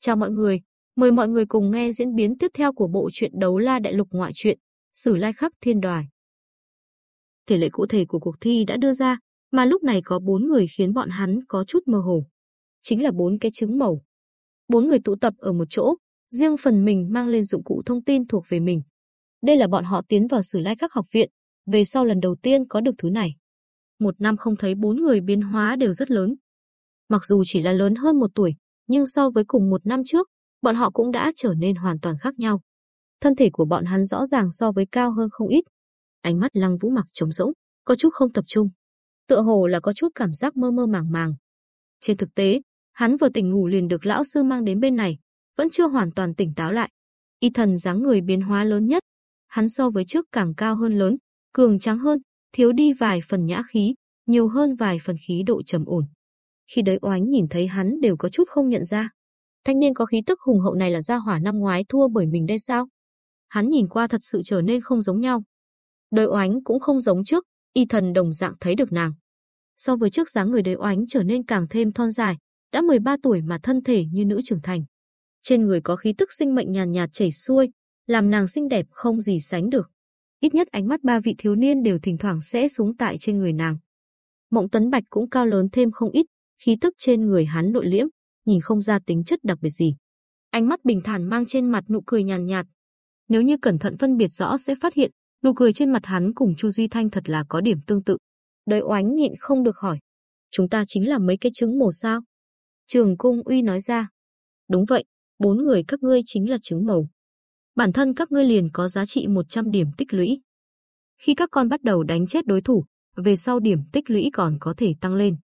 Chào mọi người, mời mọi người cùng nghe diễn biến tiếp theo của bộ truyện Đấu La Đại Lục ngoại truyện, Sử Lai Khắc Thiên Đoài. Thể lệ cụ thể của cuộc thi đã đưa ra, mà lúc này có bốn người khiến bọn hắn có chút mơ hồ. Chính là bốn cái trứng màu. Bốn người tụ tập ở một chỗ, riêng phần mình mang lên dụng cụ thông tin thuộc về mình. Đây là bọn họ tiến vào Sử Lai Khắc học viện, về sau lần đầu tiên có được thứ này. Một năm không thấy bốn người biến hóa đều rất lớn. Mặc dù chỉ là lớn hơn một tuổi, nhưng so với cùng một năm trước, bọn họ cũng đã trở nên hoàn toàn khác nhau. Thân thể của bọn hắn rõ ràng so với cao hơn không ít. Ánh mắt Lăng Vũ mặc trống rỗng, có chút không tập trung. Tựa hồ là có chút cảm giác mơ mơ màng màng. Trên thực tế, hắn vừa tỉnh ngủ liền được lão sư mang đến bên này, vẫn chưa hoàn toàn tỉnh táo lại. Y thần dáng người biến hóa lớn nhất, hắn so với trước càng cao hơn lớn, cường trắng hơn, thiếu đi vài phần nhã khí, nhiều hơn vài phần khí độ trầm ổn. Khi đấy oánh nhìn thấy hắn đều có chút không nhận ra. Thanh niên có khí tức hùng hậu này là gia hỏa năm ngoái thua bởi mình đây sao? Hắn nhìn qua thật sự trở nên không giống nhau. Đời oánh cũng không giống trước, y thần đồng dạng thấy được nàng. So với trước dáng người đời oánh trở nên càng thêm thon dài, đã 13 tuổi mà thân thể như nữ trưởng thành. Trên người có khí tức sinh mệnh nhàn nhạt, chảy xuôi, làm nàng xinh đẹp không gì sánh được. Ít nhất ánh mắt ba vị thiếu niên đều thỉnh thoảng sẽ xuống tại trên người nàng. Mộng Tấn Bạch cũng cao lớn thêm không ít, khí tức trên người hắn nội liễm, nhìn không ra tính chất đặc biệt gì. Ánh mắt bình thản mang trên mặt nụ cười nhàn nhạt, Nếu như cẩn thận phân biệt rõ sẽ phát hiện, nụ cười trên mặt hắn cùng Chu Duy Thanh thật là có điểm tương tự. Đời oánh nhịn không được hỏi, chúng ta chính là mấy cái trứng màu sao? Trường Cung Uy nói ra, đúng vậy, bốn người các ngươi chính là trứng màu. Bản thân các ngươi liền có giá trị 100 điểm tích lũy. Khi các con bắt đầu đánh chết đối thủ, về sau điểm tích lũy còn có thể tăng lên.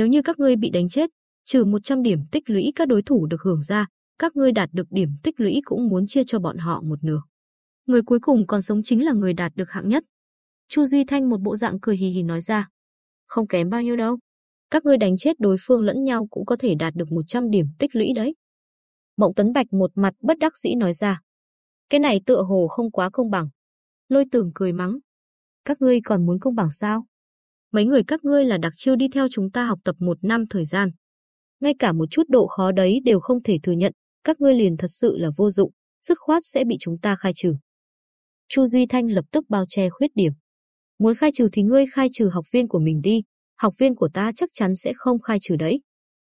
Nếu như các ngươi bị đánh chết, trừ 100 điểm tích lũy các đối thủ được hưởng ra, các ngươi đạt được điểm tích lũy cũng muốn chia cho bọn họ một nửa. Người cuối cùng còn sống chính là người đạt được hạng nhất. Chu Duy Thanh một bộ dạng cười hì hì nói ra. Không kém bao nhiêu đâu. Các ngươi đánh chết đối phương lẫn nhau cũng có thể đạt được 100 điểm tích lũy đấy. Mộng Tấn Bạch một mặt bất đắc dĩ nói ra. Cái này tựa hồ không quá công bằng. Lôi tưởng cười mắng. Các ngươi còn muốn công bằng sao? Mấy người các ngươi là đặc chiêu đi theo chúng ta học tập một năm thời gian. Ngay cả một chút độ khó đấy đều không thể thừa nhận, các ngươi liền thật sự là vô dụng, dứt khoát sẽ bị chúng ta khai trừ. Chu Duy Thanh lập tức bao che khuyết điểm. Muốn khai trừ thì ngươi khai trừ học viên của mình đi, học viên của ta chắc chắn sẽ không khai trừ đấy.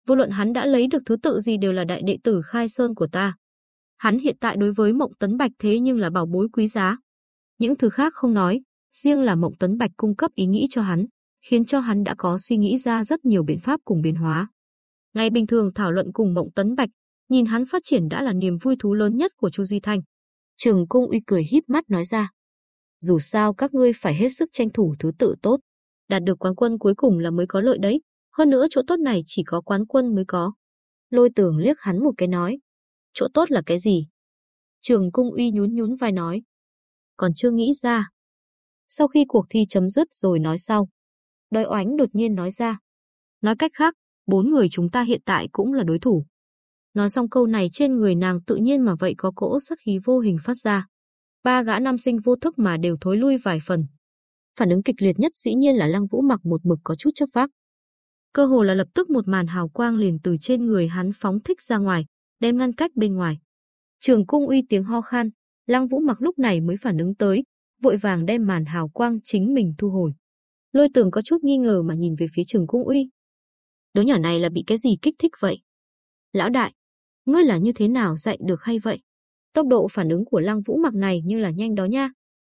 Vô luận hắn đã lấy được thứ tự gì đều là đại đệ tử khai sơn của ta. Hắn hiện tại đối với Mộng Tấn Bạch thế nhưng là bảo bối quý giá. Những thứ khác không nói, riêng là Mộng Tấn Bạch cung cấp ý nghĩ cho hắn, khiến cho hắn đã có suy nghĩ ra rất nhiều biện pháp cùng biến hóa. Ngày bình thường thảo luận cùng Mộng Tấn Bạch, nhìn hắn phát triển đã là niềm vui thú lớn nhất của Chu Duy Thanh. Trường Cung uy cười híp mắt nói ra, dù sao các ngươi phải hết sức tranh thủ thứ tự tốt, đạt được quán quân cuối cùng là mới có lợi đấy, hơn nữa chỗ tốt này chỉ có quán quân mới có. Lôi Tường liếc hắn một cái nói, chỗ tốt là cái gì? Trường Cung uy nhún nhún vai nói, còn chưa nghĩ ra. Sau khi cuộc thi chấm dứt rồi nói sau. Đói oánh đột nhiên nói ra. Nói cách khác, bốn người chúng ta hiện tại cũng là đối thủ. Nói xong câu này trên người nàng tự nhiên mà vậy có cỗ sắc khí vô hình phát ra. Ba gã nam sinh vô thức mà đều thối lui vài phần. Phản ứng kịch liệt nhất dĩ nhiên là Lăng Vũ mặc một mực có chút chấp vác. Cơ hồ là lập tức một màn hào quang liền từ trên người hắn phóng thích ra ngoài, đem ngăn cách bên ngoài. Trường cung uy tiếng ho khan, Lăng Vũ mặc lúc này mới phản ứng tới, vội vàng đem màn hào quang chính mình thu hồi. Lôi tường có chút nghi ngờ mà nhìn về phía trường cung uy. Đứa nhỏ này là bị cái gì kích thích vậy? Lão đại, ngươi là như thế nào dạy được hay vậy? Tốc độ phản ứng của lăng vũ mặc này như là nhanh đó nha.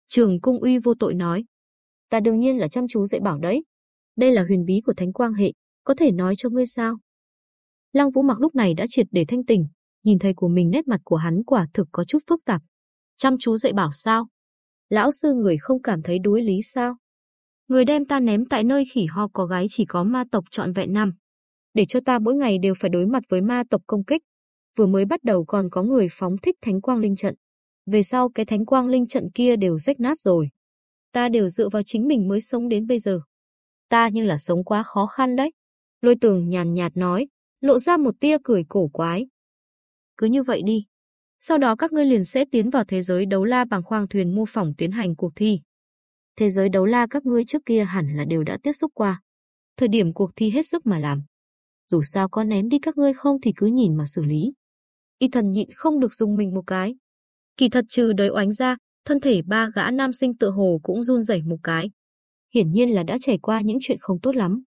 Trường cung uy vô tội nói. Ta đương nhiên là chăm chú dạy bảo đấy. Đây là huyền bí của thánh quang hệ, có thể nói cho ngươi sao? Lăng vũ mặc lúc này đã triệt để thanh tỉnh, nhìn thầy của mình nét mặt của hắn quả thực có chút phức tạp. Chăm chú dạy bảo sao? Lão sư người không cảm thấy đuối lý sao? Người đem ta ném tại nơi khỉ ho có gái chỉ có ma tộc trọn vẹn năm. Để cho ta mỗi ngày đều phải đối mặt với ma tộc công kích. Vừa mới bắt đầu còn có người phóng thích thánh quang linh trận. Về sau cái thánh quang linh trận kia đều rách nát rồi. Ta đều dựa vào chính mình mới sống đến bây giờ. Ta như là sống quá khó khăn đấy. Lôi tường nhàn nhạt nói, lộ ra một tia cười cổ quái. Cứ như vậy đi. Sau đó các ngươi liền sẽ tiến vào thế giới đấu la bằng khoang thuyền mô phỏng tiến hành cuộc thi. Thế giới đấu la các ngươi trước kia hẳn là đều đã tiếp xúc qua. Thời điểm cuộc thi hết sức mà làm. Dù sao có ném đi các ngươi không thì cứ nhìn mà xử lý. Y thần nhịn không được dùng mình một cái. Kỳ thật trừ đời oánh ra, thân thể ba gã nam sinh tựa hồ cũng run rẩy một cái. Hiển nhiên là đã trải qua những chuyện không tốt lắm.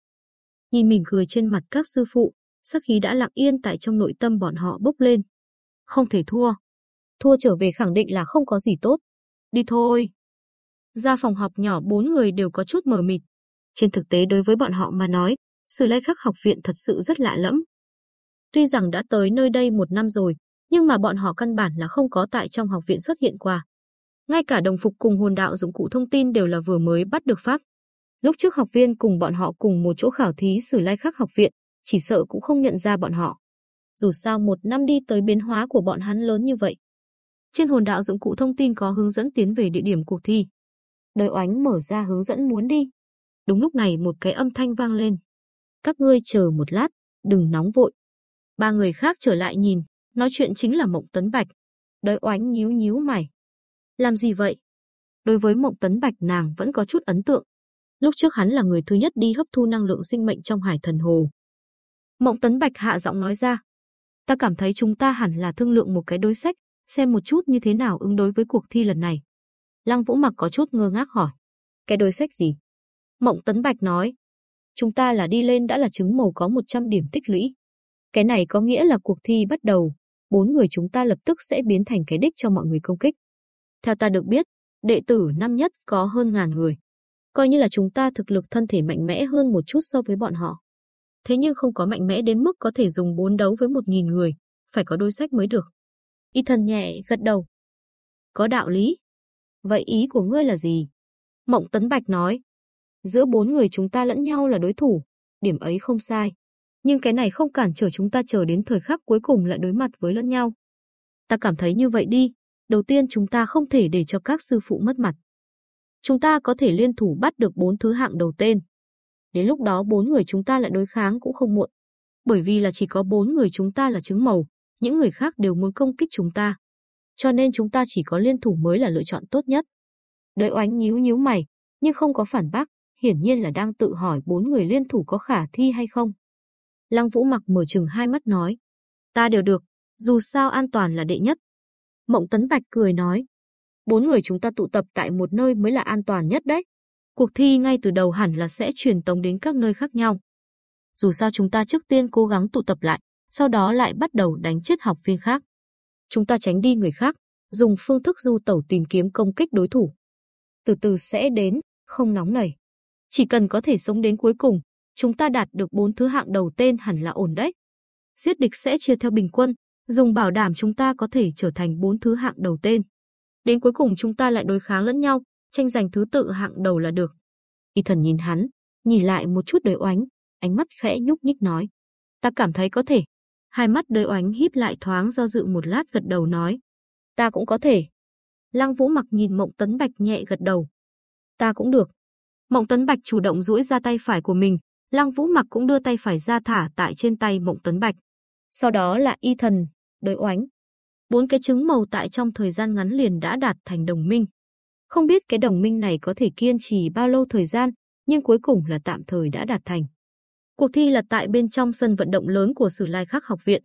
Nhìn mỉm cười trên mặt các sư phụ, sắc khí đã lặng yên tại trong nội tâm bọn họ bốc lên. Không thể thua. Thua trở về khẳng định là không có gì tốt. Đi thôi. Ra phòng học nhỏ bốn người đều có chút mờ mịt. Trên thực tế đối với bọn họ mà nói, Sử Lai Khắc học viện thật sự rất lạ lẫm. Tuy rằng đã tới nơi đây một năm rồi, nhưng mà bọn họ căn bản là không có tại trong học viện xuất hiện qua. Ngay cả đồng phục cùng hồn đạo dụng cụ thông tin đều là vừa mới bắt được phát. Lúc trước học viên cùng bọn họ cùng một chỗ khảo thí Sử Lai Khắc học viện, chỉ sợ cũng không nhận ra bọn họ. Dù sao một năm đi tới biến hóa của bọn hắn lớn như vậy. Trên hồn đạo dụng cụ thông tin có hướng dẫn tiến về địa điểm cuộc thi. Đời oánh mở ra hướng dẫn muốn đi. Đúng lúc này một cái âm thanh vang lên. Các ngươi chờ một lát, đừng nóng vội. Ba người khác trở lại nhìn, nói chuyện chính là Mộng Tấn Bạch. Đời oánh nhíu nhíu mày. Làm gì vậy? Đối với Mộng Tấn Bạch nàng vẫn có chút ấn tượng. Lúc trước hắn là người thứ nhất đi hấp thu năng lượng sinh mệnh trong hải thần hồ. Mộng Tấn Bạch hạ giọng nói ra. Ta cảm thấy chúng ta hẳn là thương lượng một cái đối sách, xem một chút như thế nào ứng đối với cuộc thi lần này. Lăng Vũ Mặc có chút ngơ ngác hỏi. Cái đối sách gì? Mộng Tấn Bạch nói. Chúng ta là đi lên đã là chứng màu có 100 điểm tích lũy. Cái này có nghĩa là cuộc thi bắt đầu, bốn người chúng ta lập tức sẽ biến thành cái đích cho mọi người công kích. Theo ta được biết, đệ tử năm nhất có hơn ngàn người. Coi như là chúng ta thực lực thân thể mạnh mẽ hơn một chút so với bọn họ. Thế nhưng không có mạnh mẽ đến mức có thể dùng bốn đấu với một nghìn người, phải có đôi sách mới được. Y thần nhẹ gật đầu. Có đạo lý. Vậy ý của ngươi là gì? Mộng Tấn Bạch nói. Giữa bốn người chúng ta lẫn nhau là đối thủ, điểm ấy không sai. Nhưng cái này không cản trở chúng ta chờ đến thời khắc cuối cùng lại đối mặt với lẫn nhau. Ta cảm thấy như vậy đi, đầu tiên chúng ta không thể để cho các sư phụ mất mặt. Chúng ta có thể liên thủ bắt được bốn thứ hạng đầu tên. Đến lúc đó bốn người chúng ta lại đối kháng cũng không muộn. Bởi vì là chỉ có bốn người chúng ta là trứng màu, những người khác đều muốn công kích chúng ta. Cho nên chúng ta chỉ có liên thủ mới là lựa chọn tốt nhất. Đợi oánh nhíu nhíu mày, nhưng không có phản bác, hiển nhiên là đang tự hỏi bốn người liên thủ có khả thi hay không. Lăng Vũ mặc mở chừng hai mắt nói, ta đều được, dù sao an toàn là đệ nhất. Mộng Tấn Bạch cười nói, bốn người chúng ta tụ tập tại một nơi mới là an toàn nhất đấy. Cuộc thi ngay từ đầu hẳn là sẽ truyền tống đến các nơi khác nhau. Dù sao chúng ta trước tiên cố gắng tụ tập lại, sau đó lại bắt đầu đánh chết học viên khác. Chúng ta tránh đi người khác, dùng phương thức du tẩu tìm kiếm công kích đối thủ. Từ từ sẽ đến, không nóng nảy. Chỉ cần có thể sống đến cuối cùng, chúng ta đạt được bốn thứ hạng đầu tên hẳn là ổn đấy. Giết địch sẽ chia theo bình quân, dùng bảo đảm chúng ta có thể trở thành bốn thứ hạng đầu tên. Đến cuối cùng chúng ta lại đối kháng lẫn nhau, tranh giành thứ tự hạng đầu là được. Y thần nhìn hắn, nhìn lại một chút đời oánh, ánh mắt khẽ nhúc nhích nói. Ta cảm thấy có thể. Hai mắt đời oánh híp lại thoáng do dự một lát gật đầu nói. Ta cũng có thể. Lăng Vũ mặc nhìn Mộng Tấn Bạch nhẹ gật đầu. Ta cũng được. Mộng Tấn Bạch chủ động duỗi ra tay phải của mình, Lăng Vũ mặc cũng đưa tay phải ra thả tại trên tay Mộng Tấn Bạch. Sau đó là y thần, đời oánh. Bốn cái trứng màu tại trong thời gian ngắn liền đã đạt thành đồng minh. Không biết cái đồng minh này có thể kiên trì bao lâu thời gian, nhưng cuối cùng là tạm thời đã đạt thành. Cuộc thi là tại bên trong sân vận động lớn của Sử Lai Khắc học viện.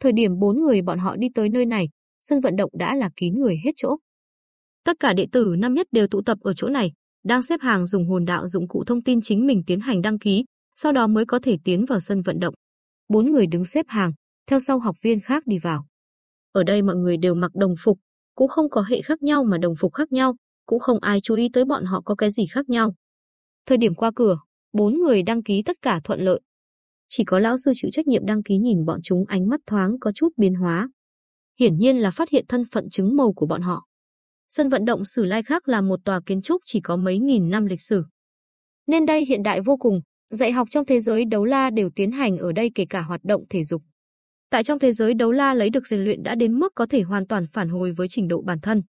Thời điểm bốn người bọn họ đi tới nơi này, sân vận động đã là kín người hết chỗ. Tất cả đệ tử năm nhất đều tụ tập ở chỗ này, đang xếp hàng dùng hồn đạo dụng cụ thông tin chính mình tiến hành đăng ký, sau đó mới có thể tiến vào sân vận động. Bốn người đứng xếp hàng, theo sau học viên khác đi vào. Ở đây mọi người đều mặc đồng phục, cũng không có hệ khác nhau mà đồng phục khác nhau, cũng không ai chú ý tới bọn họ có cái gì khác nhau. Thời điểm qua cửa, bốn người đăng ký tất cả thuận lợi. Chỉ có lão sư chịu trách nhiệm đăng ký nhìn bọn chúng ánh mắt thoáng có chút biến hóa. Hiển nhiên là phát hiện thân phận chứng màu của bọn họ. Sân vận động Sử Lai khác là một tòa kiến trúc chỉ có mấy nghìn năm lịch sử. Nên đây hiện đại vô cùng, dạy học trong thế giới đấu la đều tiến hành ở đây kể cả hoạt động thể dục. Tại trong thế giới đấu la lấy được rèn luyện đã đến mức có thể hoàn toàn phản hồi với trình độ bản thân.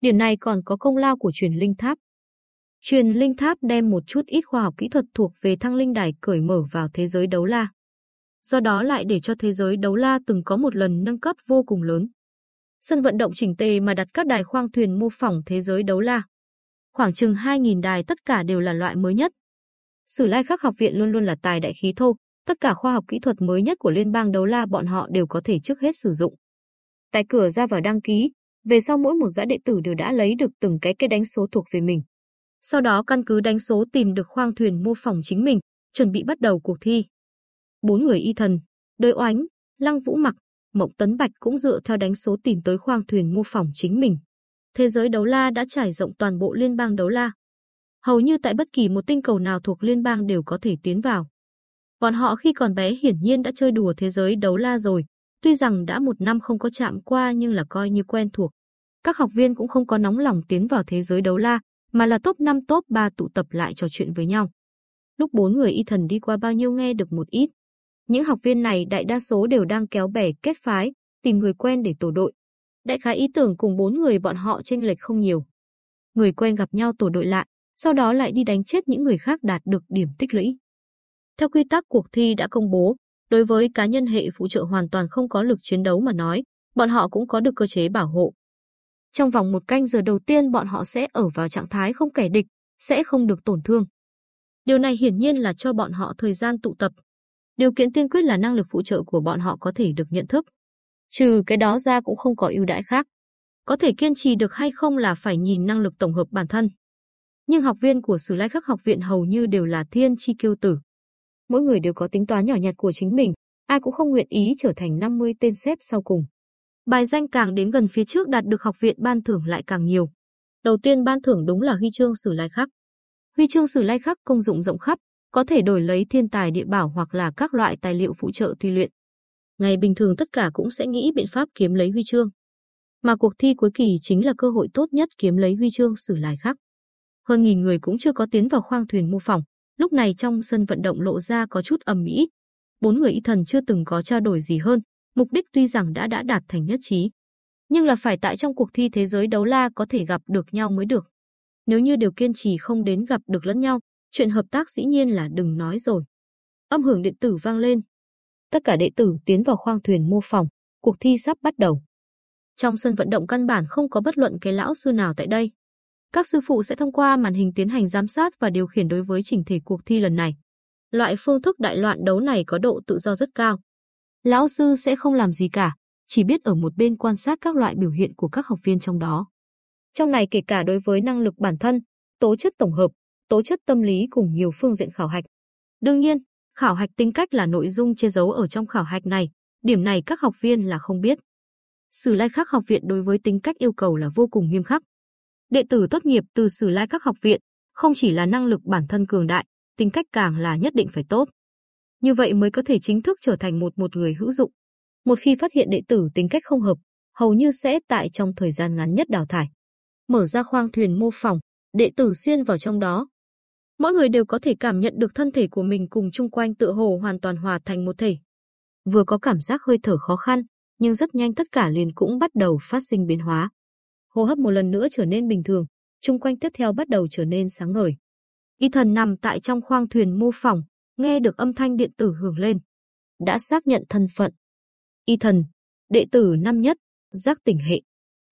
Điểm này còn có công lao của truyền linh tháp. Truyền linh tháp đem một chút ít khoa học kỹ thuật thuộc về thăng linh đài cởi mở vào thế giới đấu la. Do đó lại để cho thế giới đấu la từng có một lần nâng cấp vô cùng lớn. Sân vận động chỉnh tề mà đặt các đài khoang thuyền mô phỏng thế giới đấu la. Khoảng chừng 2.000 đài tất cả đều là loại mới nhất. Sử Lai Khắc học viện luôn luôn là tài đại khí thô, tất cả khoa học kỹ thuật mới nhất của liên bang đấu la bọn họ đều có thể trước hết sử dụng. tại cửa ra vào đăng ký, về sau mỗi một gã đệ tử đều đã lấy được từng cái cây đánh số thuộc về mình. Sau đó căn cứ đánh số tìm được khoang thuyền mô phỏng chính mình, chuẩn bị bắt đầu cuộc thi. Bốn người y thần, đới oánh, lăng vũ mặc, mộng tấn bạch cũng dựa theo đánh số tìm tới khoang thuyền mô phỏng chính mình. Thế giới đấu la đã trải rộng toàn bộ liên bang đấu la. Hầu như tại bất kỳ một tinh cầu nào thuộc liên bang đều có thể tiến vào. Bọn họ khi còn bé hiển nhiên đã chơi đùa thế giới đấu la rồi, tuy rằng đã một năm không có chạm qua nhưng là coi như quen thuộc. Các học viên cũng không có nóng lòng tiến vào thế giới đấu la, mà là top 5 top 3 tụ tập lại trò chuyện với nhau. Lúc bốn người y thần đi qua bao nhiêu nghe được một ít. Những học viên này đại đa số đều đang kéo bè kết phái, tìm người quen để tổ đội. Đại khái ý tưởng cùng bốn người bọn họ chênh lệch không nhiều. Người quen gặp nhau tổ đội lại, sau đó lại đi đánh chết những người khác đạt được điểm tích lũy. Theo quy tắc cuộc thi đã công bố, đối với cá nhân hệ phụ trợ hoàn toàn không có lực chiến đấu mà nói, bọn họ cũng có được cơ chế bảo hộ. Trong vòng một canh giờ đầu tiên bọn họ sẽ ở vào trạng thái không kẻ địch, sẽ không được tổn thương. Điều này hiển nhiên là cho bọn họ thời gian tụ tập. Điều kiện tiên quyết là năng lực phụ trợ của bọn họ có thể được nhận thức. Trừ cái đó ra cũng không có ưu đãi khác. Có thể kiên trì được hay không là phải nhìn năng lực tổng hợp bản thân. Nhưng học viên của Sử Lai Khắc học viện hầu như đều là thiên chi kiêu tử. Mỗi người đều có tính toán nhỏ nhặt của chính mình, ai cũng không nguyện ý trở thành 50 tên xếp sau cùng. Bài danh càng đến gần phía trước đạt được học viện ban thưởng lại càng nhiều. Đầu tiên ban thưởng đúng là huy chương Sử Lai Khắc. Huy chương Sử Lai Khắc công dụng rộng khắp, có thể đổi lấy thiên tài địa bảo hoặc là các loại tài liệu phụ trợ tùy luyện. Ngày bình thường tất cả cũng sẽ nghĩ biện pháp kiếm lấy huy chương. Mà cuộc thi cuối kỳ chính là cơ hội tốt nhất kiếm lấy huy chương Sử Lai Khắc. Hơn nghìn người cũng chưa có tiến vào khoang thuyền mô phỏng, lúc này trong sân vận động lộ ra có chút ầm ĩ. Bốn người y thần chưa từng có trao đổi gì hơn, mục đích tuy rằng đã đã đạt thành nhất trí, nhưng là phải tại trong cuộc thi thế giới đấu la có thể gặp được nhau mới được. Nếu như đều kiên trì không đến gặp được lẫn nhau, chuyện hợp tác dĩ nhiên là đừng nói rồi. Âm hưởng điện tử vang lên. Tất cả đệ tử tiến vào khoang thuyền mô phỏng, cuộc thi sắp bắt đầu. Trong sân vận động căn bản không có bất luận cái lão sư nào tại đây. Các sư phụ sẽ thông qua màn hình tiến hành giám sát và điều khiển đối với chỉnh thể cuộc thi lần này. Loại phương thức đại loạn đấu này có độ tự do rất cao. Lão sư sẽ không làm gì cả, chỉ biết ở một bên quan sát các loại biểu hiện của các học viên trong đó. Trong này kể cả đối với năng lực bản thân, tố chất tổng hợp, tố chất tâm lý cùng nhiều phương diện khảo hạch. Đương nhiên, khảo hạch tính cách là nội dung che giấu ở trong khảo hạch này, điểm này các học viên là không biết. Sử Lai Khắc học viện đối với tính cách yêu cầu là vô cùng nghiêm khắc. Đệ tử tốt nghiệp từ Sử Lai Các học viện, không chỉ là năng lực bản thân cường đại, tính cách càng là nhất định phải tốt. Như vậy mới có thể chính thức trở thành một một người hữu dụng. Một khi phát hiện đệ tử tính cách không hợp, hầu như sẽ tại trong thời gian ngắn nhất đào thải. Mở ra khoang thuyền mô phỏng, đệ tử xuyên vào trong đó. Mỗi người đều có thể cảm nhận được thân thể của mình cùng chung quanh tựa hồ hoàn toàn hòa thành một thể. Vừa có cảm giác hơi thở khó khăn, nhưng rất nhanh tất cả liền cũng bắt đầu phát sinh biến hóa hô hấp một lần nữa trở nên bình thường, chung quanh tiếp theo bắt đầu trở nên sáng ngời. Y thần nằm tại trong khoang thuyền mô phỏng, nghe được âm thanh điện tử hưởng lên. Đã xác nhận thân phận. Y thần, đệ tử năm nhất, giác tỉnh hệ.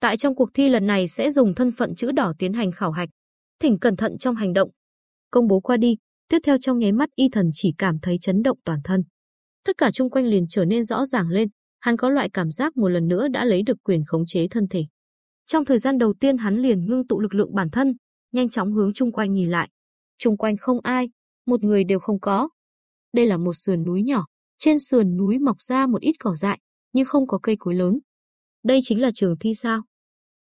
Tại trong cuộc thi lần này sẽ dùng thân phận chữ đỏ tiến hành khảo hạch. Thỉnh cẩn thận trong hành động. Công bố qua đi, tiếp theo trong nháy mắt y thần chỉ cảm thấy chấn động toàn thân. Tất cả chung quanh liền trở nên rõ ràng lên, hắn có loại cảm giác một lần nữa đã lấy được quyền khống chế thân thể. Trong thời gian đầu tiên hắn liền ngưng tụ lực lượng bản thân, nhanh chóng hướng chung quanh nhìn lại. Chung quanh không ai, một người đều không có. Đây là một sườn núi nhỏ, trên sườn núi mọc ra một ít cỏ dại, nhưng không có cây cối lớn. Đây chính là trường thi sao?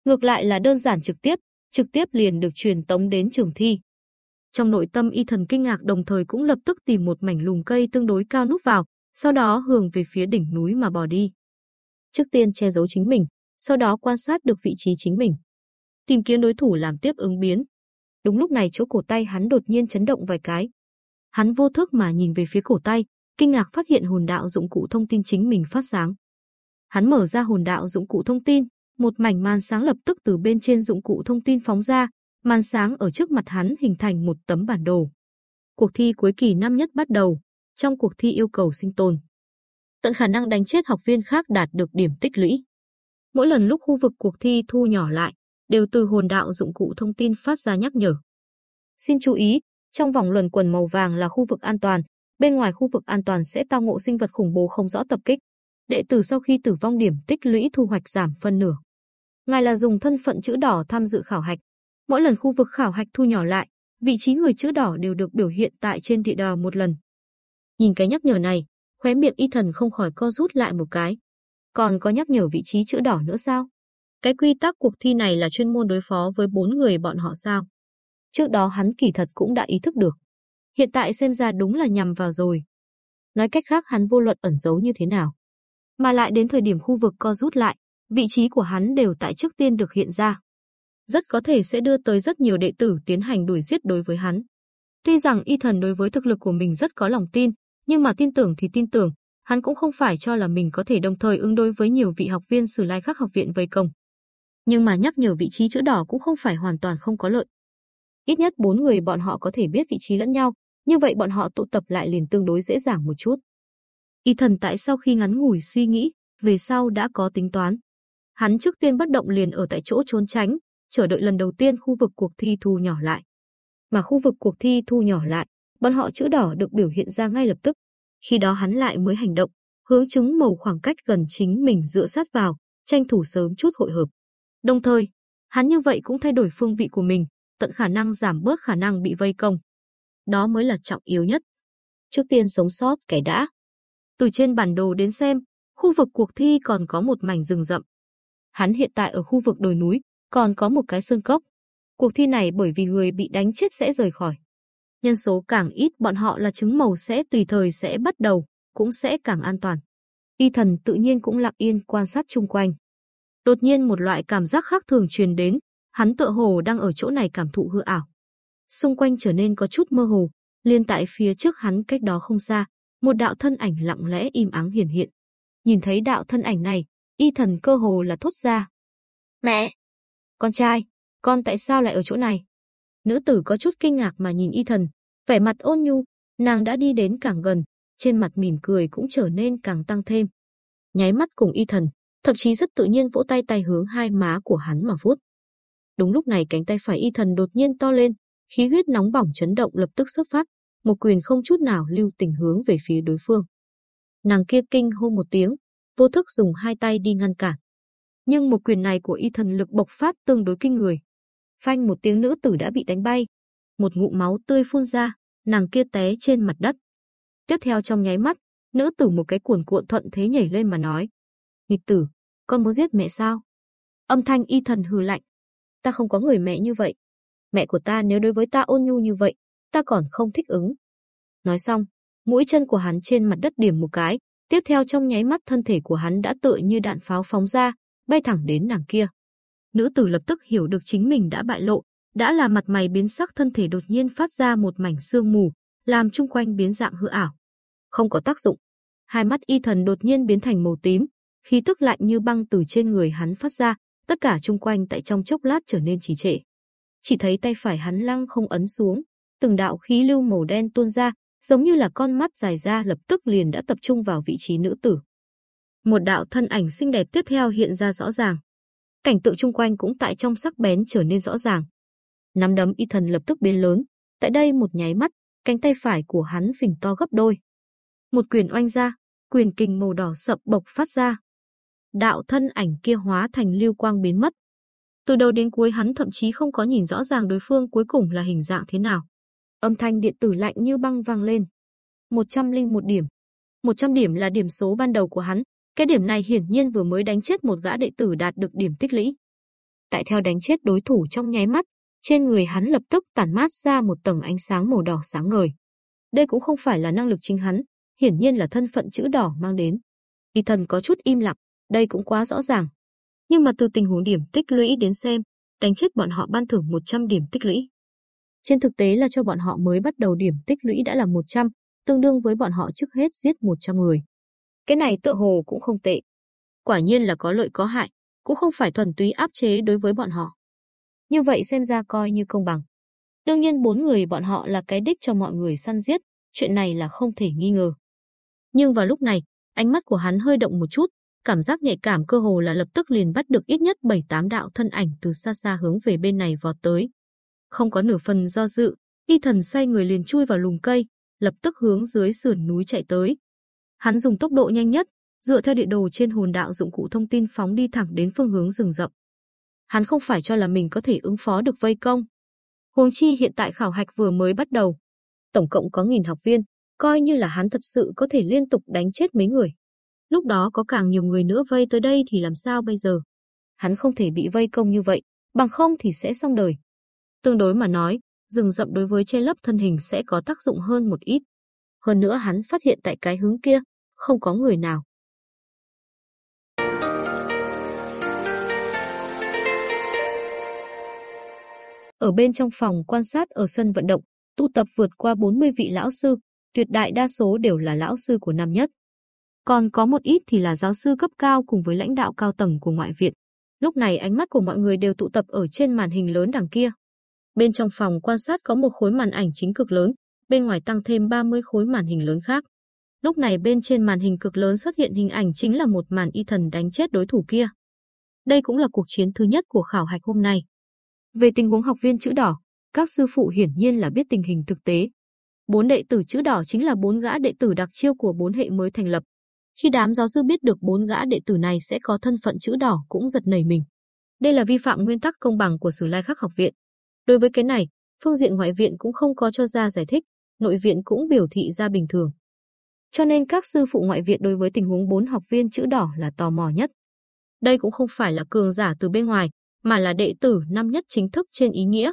Ngược lại là đơn giản trực tiếp, trực tiếp liền được truyền tống đến trường thi. Trong nội tâm y thần kinh ngạc đồng thời cũng lập tức tìm một mảnh lùm cây tương đối cao núp vào, sau đó hướng về phía đỉnh núi mà bò đi. Trước tiên che giấu chính mình, sau đó quan sát được vị trí chính mình. Tìm kiếm đối thủ làm tiếp ứng biến. Đúng lúc này chỗ cổ tay hắn đột nhiên chấn động vài cái. Hắn vô thức mà nhìn về phía cổ tay, kinh ngạc phát hiện hồn đạo dụng cụ thông tin chính mình phát sáng. Hắn mở ra hồn đạo dụng cụ thông tin, một mảnh màn sáng lập tức từ bên trên dụng cụ thông tin phóng ra, màn sáng ở trước mặt hắn hình thành một tấm bản đồ. Cuộc thi cuối kỳ năm nhất bắt đầu, trong cuộc thi yêu cầu sinh tồn. Tận khả năng đánh chết học viên khác đạt được điểm tích lũy. Mỗi lần lúc khu vực cuộc thi thu nhỏ lại, đều từ hồn đạo dụng cụ thông tin phát ra nhắc nhở. Xin chú ý, trong vòng luẩn quần màu vàng là khu vực an toàn, bên ngoài khu vực an toàn sẽ tao ngộ sinh vật khủng bố không rõ tập kích. đệ tử sau khi tử vong điểm tích lũy thu hoạch giảm phân nửa. Ngài là dùng thân phận chữ đỏ tham dự khảo hạch. Mỗi lần khu vực khảo hạch thu nhỏ lại, vị trí người chữ đỏ đều được biểu hiện tại trên địa đờ một lần. Nhìn cái nhắc nhở này, khóe miệng y thần không khỏi co rút lại một cái. Còn có nhắc nhở vị trí chữ đỏ nữa sao? Cái quy tắc cuộc thi này là chuyên môn đối phó với bốn người bọn họ sao? Trước đó hắn kỳ thật cũng đã ý thức được. Hiện tại xem ra đúng là nhằm vào rồi. Nói cách khác hắn vô luận ẩn giấu như thế nào. Mà lại đến thời điểm khu vực co rút lại, vị trí của hắn đều tại trước tiên được hiện ra. Rất có thể sẽ đưa tới rất nhiều đệ tử tiến hành đuổi giết đối với hắn. Tuy rằng y thần đối với thực lực của mình rất có lòng tin, nhưng mà tin tưởng thì tin tưởng, hắn cũng không phải cho là mình có thể đồng thời ứng đối với nhiều vị học viên Sử Lai khác học viện vây công. Nhưng mà nhắc nhở vị trí chữ đỏ cũng không phải hoàn toàn không có lợi. Ít nhất bốn người bọn họ có thể biết vị trí lẫn nhau, như vậy bọn họ tụ tập lại liền tương đối dễ dàng một chút. Y thần tại sau khi ngắn ngủi suy nghĩ, về sau đã có tính toán. Hắn trước tiên bất động liền ở tại chỗ trốn tránh, chờ đợi lần đầu tiên khu vực cuộc thi thu nhỏ lại. Mà khu vực cuộc thi thu nhỏ lại, bọn họ chữ đỏ được biểu hiện ra ngay lập tức. Khi đó hắn lại mới hành động, hướng chứng màu khoảng cách gần chính mình dựa sát vào, tranh thủ sớm chút hội hợp. Đồng thời, hắn như vậy cũng thay đổi phương vị của mình, tận khả năng giảm bớt khả năng bị vây công. Đó mới là trọng yếu nhất. Trước tiên sống sót kẻ đã. Từ trên bản đồ đến xem, khu vực cuộc thi còn có một mảnh rừng rậm. Hắn hiện tại ở khu vực đồi núi, còn có một cái sơn cốc. Cuộc thi này bởi vì người bị đánh chết sẽ rời khỏi. Nhân số càng ít bọn họ là trứng màu sẽ tùy thời sẽ bắt đầu, cũng sẽ càng an toàn. Y thần tự nhiên cũng lặng yên quan sát chung quanh. Đột nhiên một loại cảm giác khác thường truyền đến, hắn tựa hồ đang ở chỗ này cảm thụ hư ảo. Xung quanh trở nên có chút mơ hồ, liên tại phía trước hắn cách đó không xa, một đạo thân ảnh lặng lẽ im ắng hiển hiện. Nhìn thấy đạo thân ảnh này, y thần cơ hồ là thốt ra. Mẹ! Con trai, con tại sao lại ở chỗ này? Nữ tử có chút kinh ngạc mà nhìn y thần, vẻ mặt ôn nhu, nàng đã đi đến càng gần, trên mặt mỉm cười cũng trở nên càng tăng thêm. Nháy mắt cùng y thần, thậm chí rất tự nhiên vỗ tay tay hướng hai má của hắn mà vuốt. Đúng lúc này cánh tay phải y thần đột nhiên to lên, khí huyết nóng bỏng chấn động lập tức xuất phát, một quyền không chút nào lưu tình hướng về phía đối phương. Nàng kia kinh hô một tiếng, vô thức dùng hai tay đi ngăn cản. Nhưng một quyền này của y thần lực bộc phát tương đối kinh người. Phanh một tiếng nữ tử đã bị đánh bay, một ngụm máu tươi phun ra, nàng kia té trên mặt đất. Tiếp theo trong nháy mắt, nữ tử một cái cuồn cuộn thuận thế nhảy lên mà nói. Nghịch tử, con muốn giết mẹ sao? Âm thanh y thần hừ lạnh. Ta không có người mẹ như vậy. Mẹ của ta nếu đối với ta ôn nhu như vậy, ta còn không thích ứng. Nói xong, mũi chân của hắn trên mặt đất điểm một cái, tiếp theo trong nháy mắt thân thể của hắn đã tựa như đạn pháo phóng ra, bay thẳng đến nàng kia. Nữ tử lập tức hiểu được chính mình đã bại lộ, đã là mặt mày biến sắc thân thể đột nhiên phát ra một mảnh sương mù, làm chung quanh biến dạng hư ảo. Không có tác dụng. Hai mắt y thần đột nhiên biến thành màu tím, khí tức lạnh như băng từ trên người hắn phát ra, tất cả chung quanh tại trong chốc lát trở nên trì trệ. Chỉ thấy tay phải hắn lăng không ấn xuống, từng đạo khí lưu màu đen tuôn ra, giống như là con mắt dài ra lập tức liền đã tập trung vào vị trí nữ tử. Một đạo thân ảnh xinh đẹp tiếp theo hiện ra rõ ràng. Cảnh tượng chung quanh cũng tại trong sắc bén trở nên rõ ràng. Nắm đấm y thần lập tức biến lớn, tại đây một nháy mắt, cánh tay phải của hắn phình to gấp đôi. Một quyền oanh ra, quyền kình màu đỏ sậm bộc phát ra. Đạo thân ảnh kia hóa thành lưu quang biến mất. Từ đầu đến cuối hắn thậm chí không có nhìn rõ ràng đối phương cuối cùng là hình dạng thế nào. Âm thanh điện tử lạnh như băng vang lên. 101 điểm. 100 điểm là điểm số ban đầu của hắn, cái điểm này hiển nhiên vừa mới đánh chết một gã đệ tử đạt được điểm tích lũy. Tại theo đánh chết đối thủ trong nháy mắt, trên người hắn lập tức tản mát ra một tầng ánh sáng màu đỏ sáng ngời. Đây cũng không phải là năng lực chính hắn, hiển nhiên là thân phận chữ đỏ mang đến. Y thần có chút im lặng, đây cũng quá rõ ràng. Nhưng mà từ tình huống điểm tích lũy đến xem, đánh chết bọn họ ban thưởng 100 điểm tích lũy. Trên thực tế là cho bọn họ mới bắt đầu điểm tích lũy đã là 100, tương đương với bọn họ trước hết giết 100 người. Cái này tựa hồ cũng không tệ. Quả nhiên là có lợi có hại, cũng không phải thuần túy áp chế đối với bọn họ. Như vậy xem ra coi như công bằng. Đương nhiên bốn người bọn họ là cái đích cho mọi người săn giết, chuyện này là không thể nghi ngờ. Nhưng vào lúc này, ánh mắt của hắn hơi động một chút, cảm giác nhạy cảm cơ hồ là lập tức liền bắt được ít nhất 7-8 đạo thân ảnh từ xa xa hướng về bên này vọt tới. Không có nửa phần do dự, y thần xoay người liền chui vào lùm cây, lập tức hướng dưới sườn núi chạy tới. Hắn dùng tốc độ nhanh nhất, dựa theo địa đồ trên hồn đạo dụng cụ thông tin phóng đi thẳng đến phương hướng rừng rậm. Hắn không phải cho là mình có thể ứng phó được vây công. Huống chi hiện tại khảo hạch vừa mới bắt đầu. Tổng cộng có nghìn học viên, coi như là hắn thật sự có thể liên tục đánh chết mấy người. Lúc đó có càng nhiều người nữa vây tới đây thì làm sao bây giờ? Hắn không thể bị vây công như vậy, bằng không thì sẽ xong đời. Tương đối mà nói, rừng rậm đối với che lấp thân hình sẽ có tác dụng hơn một ít. Hơn nữa hắn phát hiện tại cái hướng kia, không có người nào. Ở bên trong phòng quan sát ở sân vận động, tụ tập vượt qua 40 vị lão sư, tuyệt đại đa số đều là lão sư của năm nhất. Còn có một ít thì là giáo sư cấp cao cùng với lãnh đạo cao tầng của ngoại viện. Lúc này ánh mắt của mọi người đều tụ tập ở trên màn hình lớn đằng kia. Bên trong phòng quan sát có một khối màn ảnh chính cực lớn, bên ngoài tăng thêm 30 khối màn hình lớn khác. Lúc này bên trên màn hình cực lớn xuất hiện hình ảnh chính là một màn y thần đánh chết đối thủ kia. Đây cũng là cuộc chiến thứ nhất của khảo hạch hôm nay. Về tình huống học viên chữ đỏ, các sư phụ hiển nhiên là biết tình hình thực tế. Bốn đệ tử chữ đỏ chính là bốn gã đệ tử đặc chiêu của bốn hệ mới thành lập. Khi đám giáo sư biết được bốn gã đệ tử này sẽ có thân phận chữ đỏ cũng giật nảy mình. Đây là vi phạm nguyên tắc công bằng của Sử Lai Khắc học viện. Đối với cái này, phương diện ngoại viện cũng không có cho ra giải thích, nội viện cũng biểu thị ra bình thường. Cho nên các sư phụ ngoại viện đối với tình huống bốn học viên chữ đỏ là tò mò nhất. Đây cũng không phải là cường giả từ bên ngoài, mà là đệ tử năm nhất chính thức trên ý nghĩa.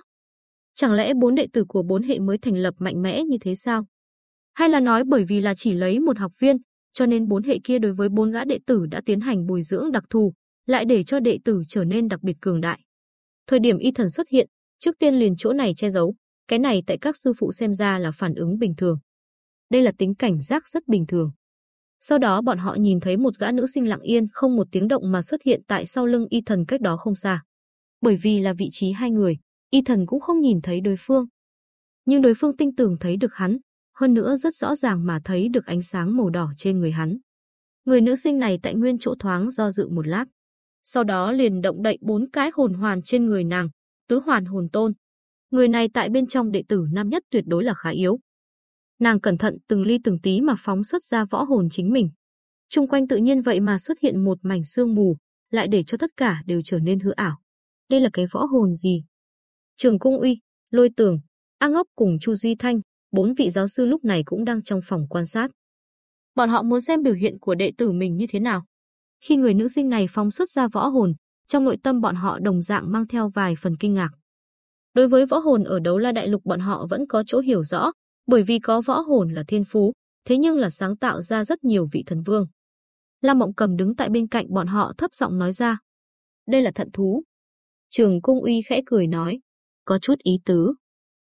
Chẳng lẽ bốn đệ tử của bốn hệ mới thành lập mạnh mẽ như thế sao? Hay là nói bởi vì là chỉ lấy một học viên, cho nên bốn hệ kia đối với bốn gã đệ tử đã tiến hành bồi dưỡng đặc thù, lại để cho đệ tử trở nên đặc biệt cường đại. Thời điểm y thần xuất hiện, trước tiên liền chỗ này che giấu, cái này tại các sư phụ xem ra là phản ứng bình thường. Đây là tính cảnh giác rất bình thường. Sau đó bọn họ nhìn thấy một gã nữ sinh lặng yên không một tiếng động mà xuất hiện tại sau lưng y thần cách đó không xa. Bởi vì là vị trí hai người, y thần cũng không nhìn thấy đối phương. Nhưng đối phương tinh tường thấy được hắn, hơn nữa rất rõ ràng mà thấy được ánh sáng màu đỏ trên người hắn. Người nữ sinh này tại nguyên chỗ thoáng do dự một lát. Sau đó liền động đậy bốn cái hồn hoàn trên người nàng, tứ hoàn hồn tôn. Người này tại bên trong đệ tử nam nhất tuyệt đối là khá yếu. Nàng cẩn thận từng ly từng tí mà phóng xuất ra võ hồn chính mình. Trung quanh tự nhiên vậy mà xuất hiện một mảnh sương mù, lại để cho tất cả đều trở nên hư ảo. Đây là cái võ hồn gì? Trường Cung Uy, Lôi Tường, A Ngốc cùng Chu Duy Thanh, bốn vị giáo sư lúc này cũng đang trong phòng quan sát. Bọn họ muốn xem biểu hiện của đệ tử mình như thế nào. Khi người nữ sinh này phóng xuất ra võ hồn, trong nội tâm bọn họ đồng dạng mang theo vài phần kinh ngạc. Đối với võ hồn ở đấu la đại lục bọn họ vẫn có chỗ hiểu rõ, bởi vì có võ hồn là thiên phú, thế nhưng là sáng tạo ra rất nhiều vị thần vương. Lam Mộng Cầm đứng tại bên cạnh bọn họ thấp giọng nói ra. Đây là thận thú. Trường Cung Uy khẽ cười nói. Có chút ý tứ.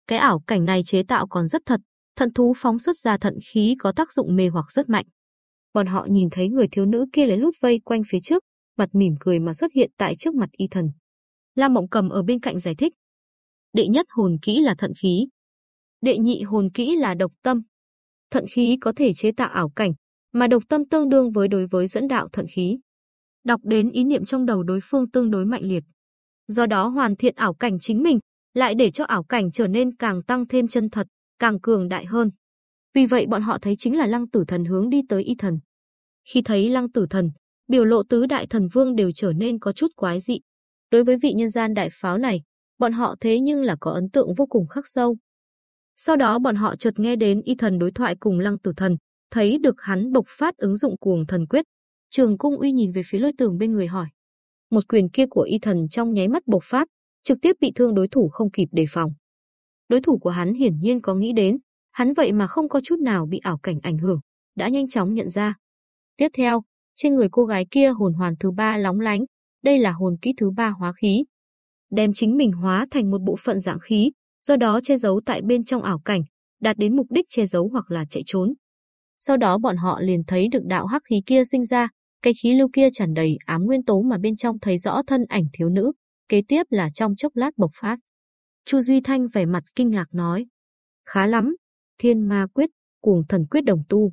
Cái ảo cảnh này chế tạo còn rất thật, thận thú phóng xuất ra thận khí có tác dụng mê hoặc rất mạnh. Bọn họ nhìn thấy người thiếu nữ kia lấy lút vây quanh phía trước, mặt mỉm cười mà xuất hiện tại trước mặt y thần. Lam Mộng Cầm ở bên cạnh giải thích. Đệ nhất hồn kỹ là thận khí. Đệ nhị hồn kỹ là độc tâm. Thận khí có thể chế tạo ảo cảnh, mà độc tâm tương đương với đối với dẫn đạo thận khí. Đọc đến ý niệm trong đầu đối phương tương đối mạnh liệt. Do đó hoàn thiện ảo cảnh chính mình, lại để cho ảo cảnh trở nên càng tăng thêm chân thật, càng cường đại hơn. Vì vậy bọn họ thấy chính là lăng tử thần hướng đi tới y thần. Khi thấy lăng tử thần, biểu lộ tứ đại thần vương đều trở nên có chút quái dị. Đối với vị nhân gian đại pháo này, bọn họ thế nhưng là có ấn tượng vô cùng khắc sâu. Sau đó bọn họ chợt nghe đến y thần đối thoại cùng lăng tử thần, thấy được hắn bộc phát ứng dụng cuồng thần quyết. Trường cung uy nhìn về phía lôi tường bên người hỏi. Một quyền kia của y thần trong nháy mắt bộc phát, trực tiếp bị thương đối thủ không kịp đề phòng. Đối thủ của hắn hiển nhiên có nghĩ đến, hắn vậy mà không có chút nào bị ảo cảnh ảnh hưởng, đã nhanh chóng nhận ra. Tiếp theo, trên người cô gái kia hồn hoàn thứ ba lóng lánh, đây là hồn kỹ thứ ba hóa khí. Đem chính mình hóa thành một bộ phận dạng khí, do đó che giấu tại bên trong ảo cảnh, đạt đến mục đích che giấu hoặc là chạy trốn. Sau đó bọn họ liền thấy được đạo hắc khí kia sinh ra, cái khí lưu kia tràn đầy ám nguyên tố mà bên trong thấy rõ thân ảnh thiếu nữ, kế tiếp là trong chốc lát bộc phát. Chu Duy Thanh vẻ mặt kinh ngạc nói, khá lắm, thiên ma quyết, cuồng thần quyết đồng tu.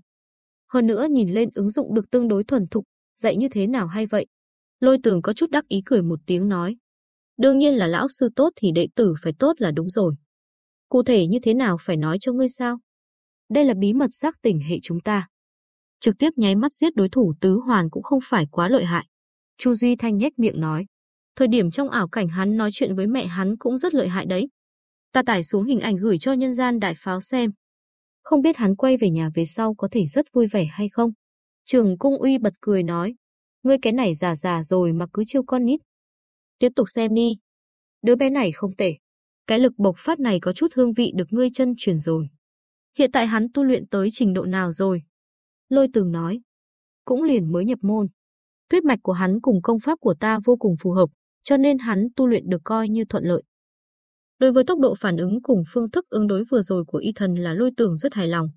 Hơn nữa nhìn lên ứng dụng được tương đối thuần thục, dạy như thế nào hay vậy? Lôi tường có chút đắc ý cười một tiếng nói. Đương nhiên là lão sư tốt thì đệ tử phải tốt là đúng rồi. Cụ thể như thế nào phải nói cho ngươi sao? Đây là bí mật xác tỉnh hệ chúng ta. trực tiếp nháy mắt giết đối thủ tứ hoàn cũng không phải quá lợi hại. Chu Duy Thanh nhếch miệng nói, thời điểm trong ảo cảnh hắn nói chuyện với mẹ hắn cũng rất lợi hại đấy. Ta tải xuống hình ảnh gửi cho nhân gian đại pháo xem. Không biết hắn quay về nhà về sau có thể rất vui vẻ hay không? Trường Cung Uy bật cười nói, ngươi cái này già già rồi mà cứ chiêu con nít. Tiếp tục xem đi. Đứa bé này không tệ. Cái lực bộc phát này có chút hương vị được ngươi chân truyền rồi. Hiện tại hắn tu luyện tới trình độ nào rồi? Lôi tường nói. Cũng liền mới nhập môn. Tuyết mạch của hắn cùng công pháp của ta vô cùng phù hợp, cho nên hắn tu luyện được coi như thuận lợi. Đối với tốc độ phản ứng cùng phương thức ứng đối vừa rồi của y thần là lôi tường rất hài lòng.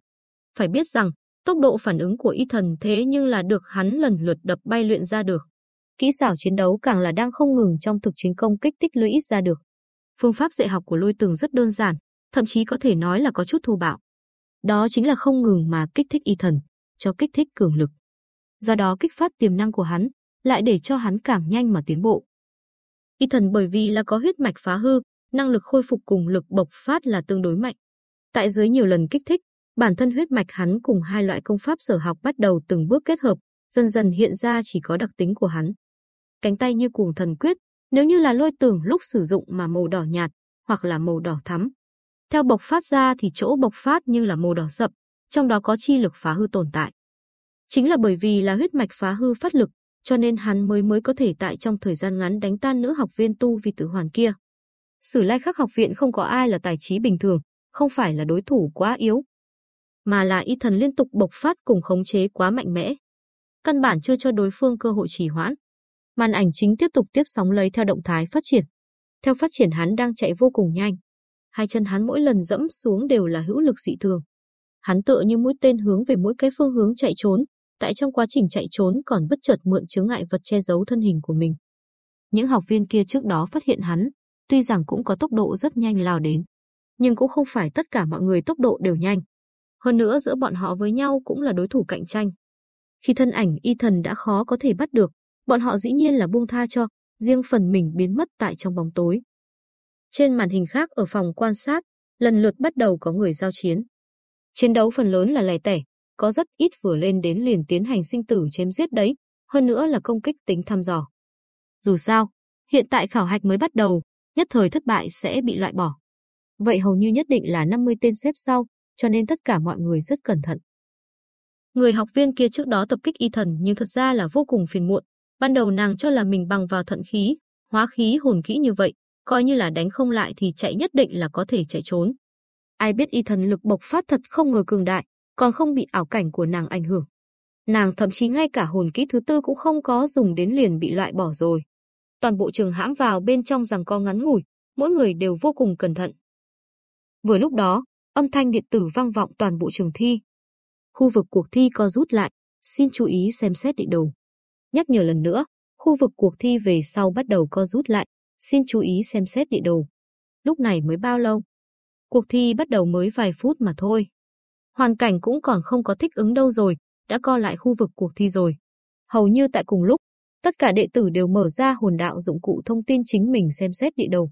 Phải biết rằng, tốc độ phản ứng của y thần thế nhưng là được hắn lần lượt đập bay luyện ra được. Kỹ xảo chiến đấu càng là đang không ngừng trong thực chiến công kích tích lũy ra được. Phương pháp dạy học của lôi tường rất đơn giản, thậm chí có thể nói là có chút thô bạo. Đó chính là không ngừng mà kích thích y thần, cho kích thích cường lực. Do đó kích phát tiềm năng của hắn, lại để cho hắn càng nhanh mà tiến bộ. Y thần bởi vì là có huyết mạch phá hư, năng lực khôi phục cùng lực bộc phát là tương đối mạnh. Tại dưới nhiều lần kích thích, bản thân huyết mạch hắn cùng hai loại công pháp sở học bắt đầu từng bước kết hợp, dần dần hiện ra chỉ có đặc tính của hắn. Cánh tay như cuồng thần quyết, nếu như là lôi tường lúc sử dụng mà màu đỏ nhạt, hoặc là màu đỏ thắm. Theo bộc phát ra thì chỗ bộc phát nhưng là màu đỏ sậm, trong đó có chi lực phá hư tồn tại. Chính là bởi vì là huyết mạch phá hư phát lực, cho nên hắn mới mới có thể tại trong thời gian ngắn đánh tan nữ học viên tu vi tử hoàn kia. Sử lai khắc học viện không có ai là tài trí bình thường, không phải là đối thủ quá yếu, mà là y thần liên tục bộc phát cùng khống chế quá mạnh mẽ. Căn bản chưa cho đối phương cơ hội trì hoãn. Màn ảnh chính tiếp tục tiếp sóng lấy theo động thái phát triển. Theo phát triển hắn đang chạy vô cùng nhanh. Hai chân hắn mỗi lần dẫm xuống đều là hữu lực dị thường. Hắn tựa như mũi tên hướng về mỗi cái phương hướng chạy trốn, tại trong quá trình chạy trốn còn bất chợt mượn chướng ngại vật che giấu thân hình của mình. Những học viên kia trước đó phát hiện hắn, tuy rằng cũng có tốc độ rất nhanh lao đến, nhưng cũng không phải tất cả mọi người tốc độ đều nhanh. Hơn nữa giữa bọn họ với nhau cũng là đối thủ cạnh tranh. Khi thân ảnh y thần đã khó có thể bắt được, bọn họ dĩ nhiên là buông tha cho, riêng phần mình biến mất tại trong bóng tối. Trên màn hình khác ở phòng quan sát, lần lượt bắt đầu có người giao chiến. Chiến đấu phần lớn là lẻ tẻ, có rất ít vừa lên đến liền tiến hành sinh tử chém giết đấy, hơn nữa là công kích tính thăm dò. Dù sao, hiện tại khảo hạch mới bắt đầu, nhất thời thất bại sẽ bị loại bỏ. Vậy hầu như nhất định là 50 tên xếp sau, cho nên tất cả mọi người rất cẩn thận. Người học viên kia trước đó tập kích y thần nhưng thật ra là vô cùng phiền muộn. Ban đầu nàng cho là mình bằng vào thận khí, hóa khí hồn kỹ như vậy, coi như là đánh không lại thì chạy nhất định là có thể chạy trốn. Ai biết y thần lực bộc phát thật không ngờ cường đại, còn không bị ảo cảnh của nàng ảnh hưởng. Nàng thậm chí ngay cả hồn kỹ thứ tư cũng không có dùng đến liền bị loại bỏ rồi. Toàn bộ trường hãm vào bên trong rằng co ngắn ngủi, mỗi người đều vô cùng cẩn thận. Vừa lúc đó, âm thanh điện tử vang vọng toàn bộ trường thi. Khu vực cuộc thi co rút lại, xin chú ý xem xét địa đồ. Nhắc nhở lần nữa, khu vực cuộc thi về sau bắt đầu co rút lại, xin chú ý xem xét địa đồ. Lúc này mới bao lâu? Cuộc thi bắt đầu mới vài phút mà thôi. Hoàn cảnh cũng còn không có thích ứng đâu rồi, đã co lại khu vực cuộc thi rồi. Hầu như tại cùng lúc, tất cả đệ tử đều mở ra hồn đạo dụng cụ thông tin chính mình xem xét địa đầu.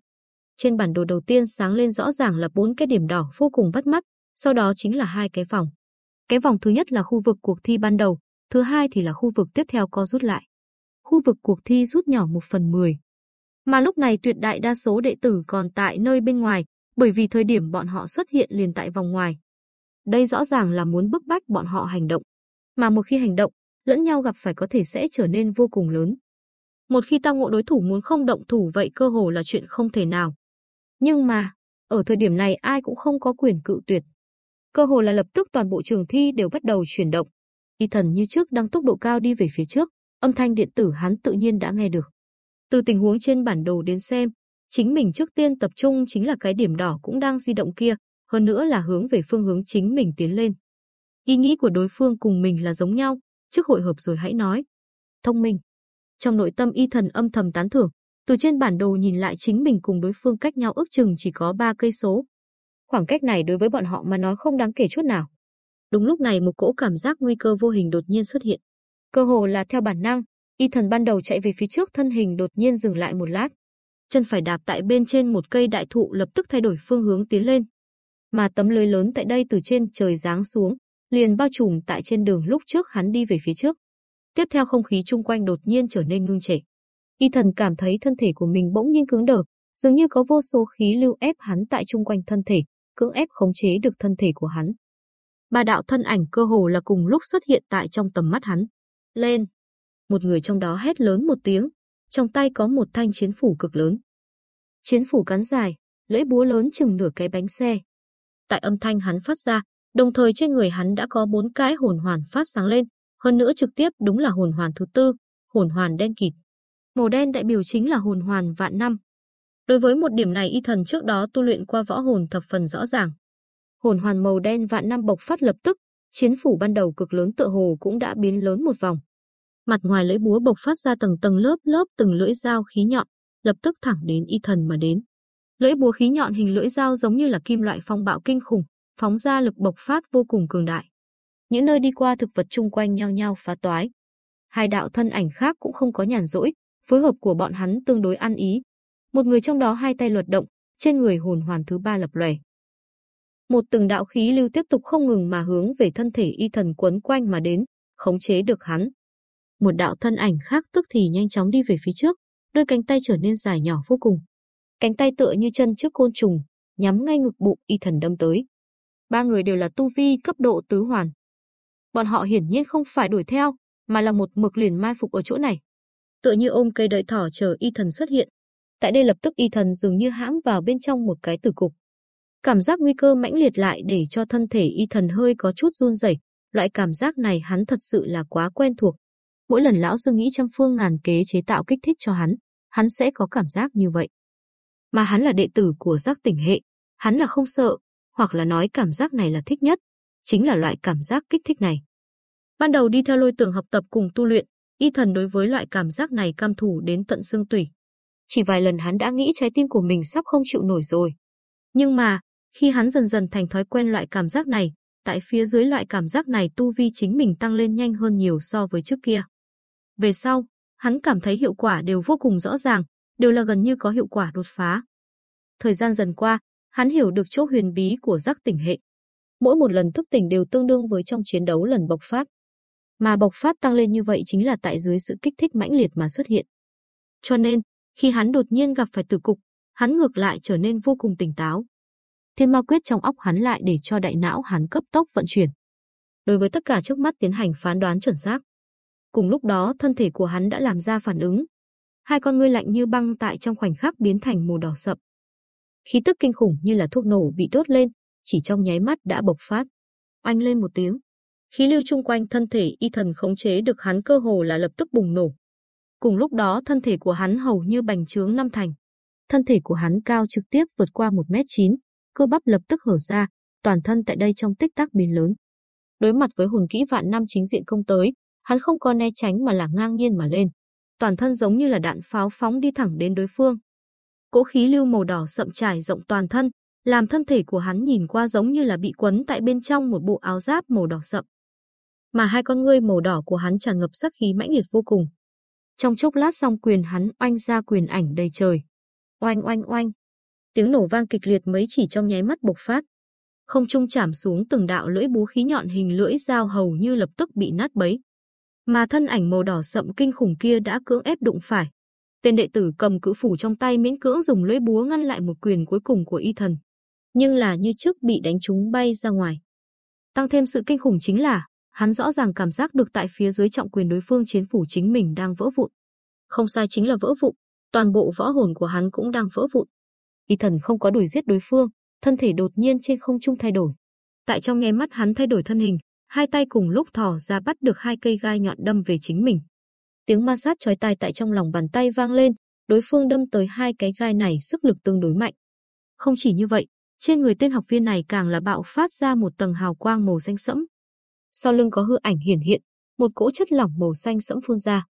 Trên bản đồ đầu tiên sáng lên rõ ràng là bốn cái điểm đỏ vô cùng bắt mắt, sau đó chính là hai cái vòng. Cái vòng thứ nhất là khu vực cuộc thi ban đầu, thứ hai thì là khu vực tiếp theo co rút lại. Khu vực cuộc thi rút nhỏ một phần mười. Mà lúc này tuyệt đại đa số đệ tử còn tại nơi bên ngoài, bởi vì thời điểm bọn họ xuất hiện liền tại vòng ngoài. Đây rõ ràng là muốn bức bách bọn họ hành động. Mà một khi hành động, lẫn nhau gặp phải có thể sẽ trở nên vô cùng lớn. Một khi tao ngộ đối thủ muốn không động thủ vậy cơ hồ là chuyện không thể nào. Nhưng mà, ở thời điểm này ai cũng không có quyền cự tuyệt. Cơ hồ là lập tức toàn bộ trường thi đều bắt đầu chuyển động. Y thần như trước đang tốc độ cao đi về phía trước, âm thanh điện tử hắn tự nhiên đã nghe được. Từ tình huống trên bản đồ đến xem, chính mình trước tiên tập trung chính là cái điểm đỏ cũng đang di động kia, hơn nữa là hướng về phương hướng chính mình tiến lên. Ý nghĩ của đối phương cùng mình là giống nhau, trước hội hợp rồi hãy nói. Thông minh. Trong nội tâm y thần âm thầm tán thưởng, từ trên bản đồ nhìn lại chính mình cùng đối phương cách nhau ước chừng chỉ có 3 cây số. Khoảng cách này đối với bọn họ mà nói không đáng kể chút nào. Đúng lúc này một cỗ cảm giác nguy cơ vô hình đột nhiên xuất hiện. Cơ hồ là theo bản năng, y thần ban đầu chạy về phía trước thân hình đột nhiên dừng lại một lát. Chân phải đạp tại bên trên một cây đại thụ lập tức thay đổi phương hướng tiến lên. Mà tấm lưới lớn tại đây từ trên trời giáng xuống, liền bao trùm tại trên đường lúc trước hắn đi về phía trước. Tiếp theo không khí chung quanh đột nhiên trở nên ngưng trệ. Y thần cảm thấy thân thể của mình bỗng nhiên cứng đờ, dường như có vô số khí lưu ép hắn tại chung quanh thân thể, cưỡng ép khống chế được thân thể của hắn. Ba đạo thân ảnh cơ hồ là cùng lúc xuất hiện tại trong tầm mắt hắn. Lên! Một người trong đó hét lớn một tiếng, trong tay có một thanh chiến phủ cực lớn. Chiến phủ cắn dài, lưỡi búa lớn chừng nửa cái bánh xe. Tại âm thanh hắn phát ra, đồng thời trên người hắn đã có bốn cái hồn hoàn phát sáng lên, hơn nữa trực tiếp đúng là hồn hoàn thứ tư, hồn hoàn đen kịt. Màu đen đại biểu chính là hồn hoàn vạn năm. Đối với một điểm này y thần trước đó tu luyện qua võ hồn thập phần rõ ràng. Hồn hoàn màu đen vạn năm bộc phát lập tức, chiến phủ ban đầu cực lớn tựa hồ cũng đã biến lớn một vòng. Mặt ngoài lưỡi búa bộc phát ra tầng tầng lớp lớp từng lưỡi dao khí nhọn, lập tức thẳng đến y thần mà đến. Lưỡi búa khí nhọn hình lưỡi dao giống như là kim loại phong bạo kinh khủng, phóng ra lực bộc phát vô cùng cường đại. Những nơi đi qua thực vật chung quanh nhau nhau phá toái. Hai đạo thân ảnh khác cũng không có nhàn rỗi, phối hợp của bọn hắn tương đối ăn ý. Một người trong đó hai tay luật động, trên người hồn hoàn thứ ba lập lòe. Một từng đạo khí lưu tiếp tục không ngừng mà hướng về thân thể y thần quấn quanh mà đến, khống chế được hắn. Một đạo thân ảnh khác tức thì nhanh chóng đi về phía trước, đôi cánh tay trở nên dài nhỏ vô cùng. Cánh tay tựa như chân trước côn trùng, nhắm ngay ngực bụng y thần đâm tới. Ba người đều là tu vi cấp độ tứ hoàn. Bọn họ hiển nhiên không phải đuổi theo, mà là một mực liền mai phục ở chỗ này. Tựa như ôm cây đợi thỏ chờ y thần xuất hiện. Tại đây lập tức y thần dường như hãm vào bên trong một cái tử cục. Cảm giác nguy cơ mãnh liệt lại để cho thân thể y thần hơi có chút run rẩy. Loại cảm giác này hắn thật sự là quá quen thuộc. Mỗi lần lão sư nghĩ trăm phương ngàn kế chế tạo kích thích cho hắn, hắn sẽ có cảm giác như vậy. Mà hắn là đệ tử của giác tỉnh hệ, hắn là không sợ, hoặc là nói cảm giác này là thích nhất, chính là loại cảm giác kích thích này. Ban đầu đi theo lôi tưởng học tập cùng tu luyện, y thần đối với loại cảm giác này cam thủ đến tận xương tủy. Chỉ vài lần hắn đã nghĩ trái tim của mình sắp không chịu nổi rồi. Nhưng mà, khi hắn dần dần thành thói quen loại cảm giác này, tại phía dưới loại cảm giác này tu vi chính mình tăng lên nhanh hơn nhiều so với trước kia. Về sau, hắn cảm thấy hiệu quả đều vô cùng rõ ràng, đều là gần như có hiệu quả đột phá. Thời gian dần qua, hắn hiểu được chỗ huyền bí của giác tỉnh hệ. Mỗi một lần thức tỉnh đều tương đương với trong chiến đấu lần bộc phát. Mà bộc phát tăng lên như vậy chính là tại dưới sự kích thích mãnh liệt mà xuất hiện. Cho nên, khi hắn đột nhiên gặp phải tử cục, hắn ngược lại trở nên vô cùng tỉnh táo. Thiên ma quyết trong óc hắn lại để cho đại não hắn cấp tốc vận chuyển. Đối với tất cả trước mắt tiến hành phán đoán chuẩn xác. Cùng lúc đó thân thể của hắn đã làm ra phản ứng. Hai con ngươi lạnh như băng tại trong khoảnh khắc biến thành màu đỏ sậm. Khí tức kinh khủng như là thuốc nổ bị đốt lên, chỉ trong nháy mắt đã bộc phát. Oanh lên một tiếng. Khí lưu chung quanh thân thể y thần khống chế được hắn cơ hồ là lập tức bùng nổ. Cùng lúc đó thân thể của hắn hầu như bành trướng năm thành. Thân thể của hắn cao trực tiếp vượt qua 1m9, cơ bắp lập tức hở ra, toàn thân tại đây trong tích tắc biến lớn. Đối mặt với hồn kỹ vạn năm chính diện công tới, hắn không có né tránh mà là ngang nhiên mà lên. Toàn thân giống như là đạn pháo phóng đi thẳng đến đối phương. Cỗ khí lưu màu đỏ sậm trải rộng toàn thân, làm thân thể của hắn nhìn qua giống như là bị quấn tại bên trong một bộ áo giáp màu đỏ sậm. Mà hai con ngươi màu đỏ của hắn tràn ngập sắc khí mãnh liệt vô cùng. Trong chốc lát xong quyền hắn oanh ra quyền ảnh đầy trời. Oanh oanh oanh. Tiếng nổ vang kịch liệt mấy chỉ trong nháy mắt bộc phát. Không trung chạm xuống từng đạo lưỡi búa khí nhọn hình lưỡi dao hầu như lập tức bị nát bấy. Mà thân ảnh màu đỏ sậm kinh khủng kia đã cưỡng ép đụng phải. Tên đệ tử cầm cự phủ trong tay miễn cưỡng dùng lưỡi búa ngăn lại một quyền cuối cùng của y thần. Nhưng là như trước bị đánh trúng bay ra ngoài. Tăng thêm sự kinh khủng chính là, hắn rõ ràng cảm giác được tại phía dưới trọng quyền đối phương chiến phủ chính mình đang vỡ vụn. Không sai chính là vỡ vụn, toàn bộ võ hồn của hắn cũng đang vỡ vụn. Y thần không có đuổi giết đối phương, thân thể đột nhiên trên không trung thay đổi. Tại trong nghe mắt hắn thay đổi thân hình, hai tay cùng lúc thò ra bắt được hai cây gai nhọn đâm về chính mình. Tiếng ma sát chói tai tại trong lòng bàn tay vang lên, đối phương đâm tới hai cái gai này sức lực tương đối mạnh. Không chỉ như vậy, trên người tên học viên này càng là bạo phát ra một tầng hào quang màu xanh sẫm. Sau lưng có hư ảnh hiển hiện, một cỗ chất lỏng màu xanh sẫm phun ra.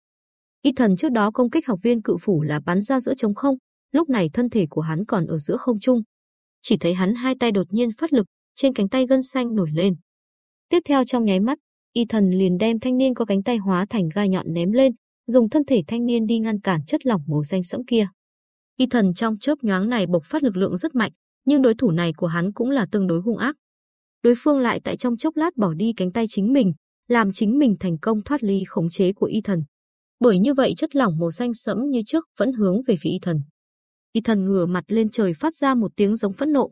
Y thần trước đó công kích học viên cự phủ là bắn ra giữa trống không, lúc này thân thể của hắn còn ở giữa không trung. Chỉ thấy hắn hai tay đột nhiên phát lực, trên cánh tay gân xanh nổi lên. Tiếp theo trong nháy mắt, y thần liền đem thanh niên có cánh tay hóa thành gai nhọn ném lên, dùng thân thể thanh niên đi ngăn cản chất lỏng màu xanh sẫm kia. Y thần trong chớp nhoáng này bộc phát lực lượng rất mạnh, nhưng đối thủ này của hắn cũng là tương đối hung ác. đối phương lại tại trong chốc lát bỏ đi cánh tay chính mình, làm chính mình thành công thoát ly khống chế của y thần. Bởi như vậy chất lỏng màu xanh sẫm như trước vẫn hướng về phía y thần. Y thần ngửa mặt lên trời phát ra một tiếng giống phẫn nộ.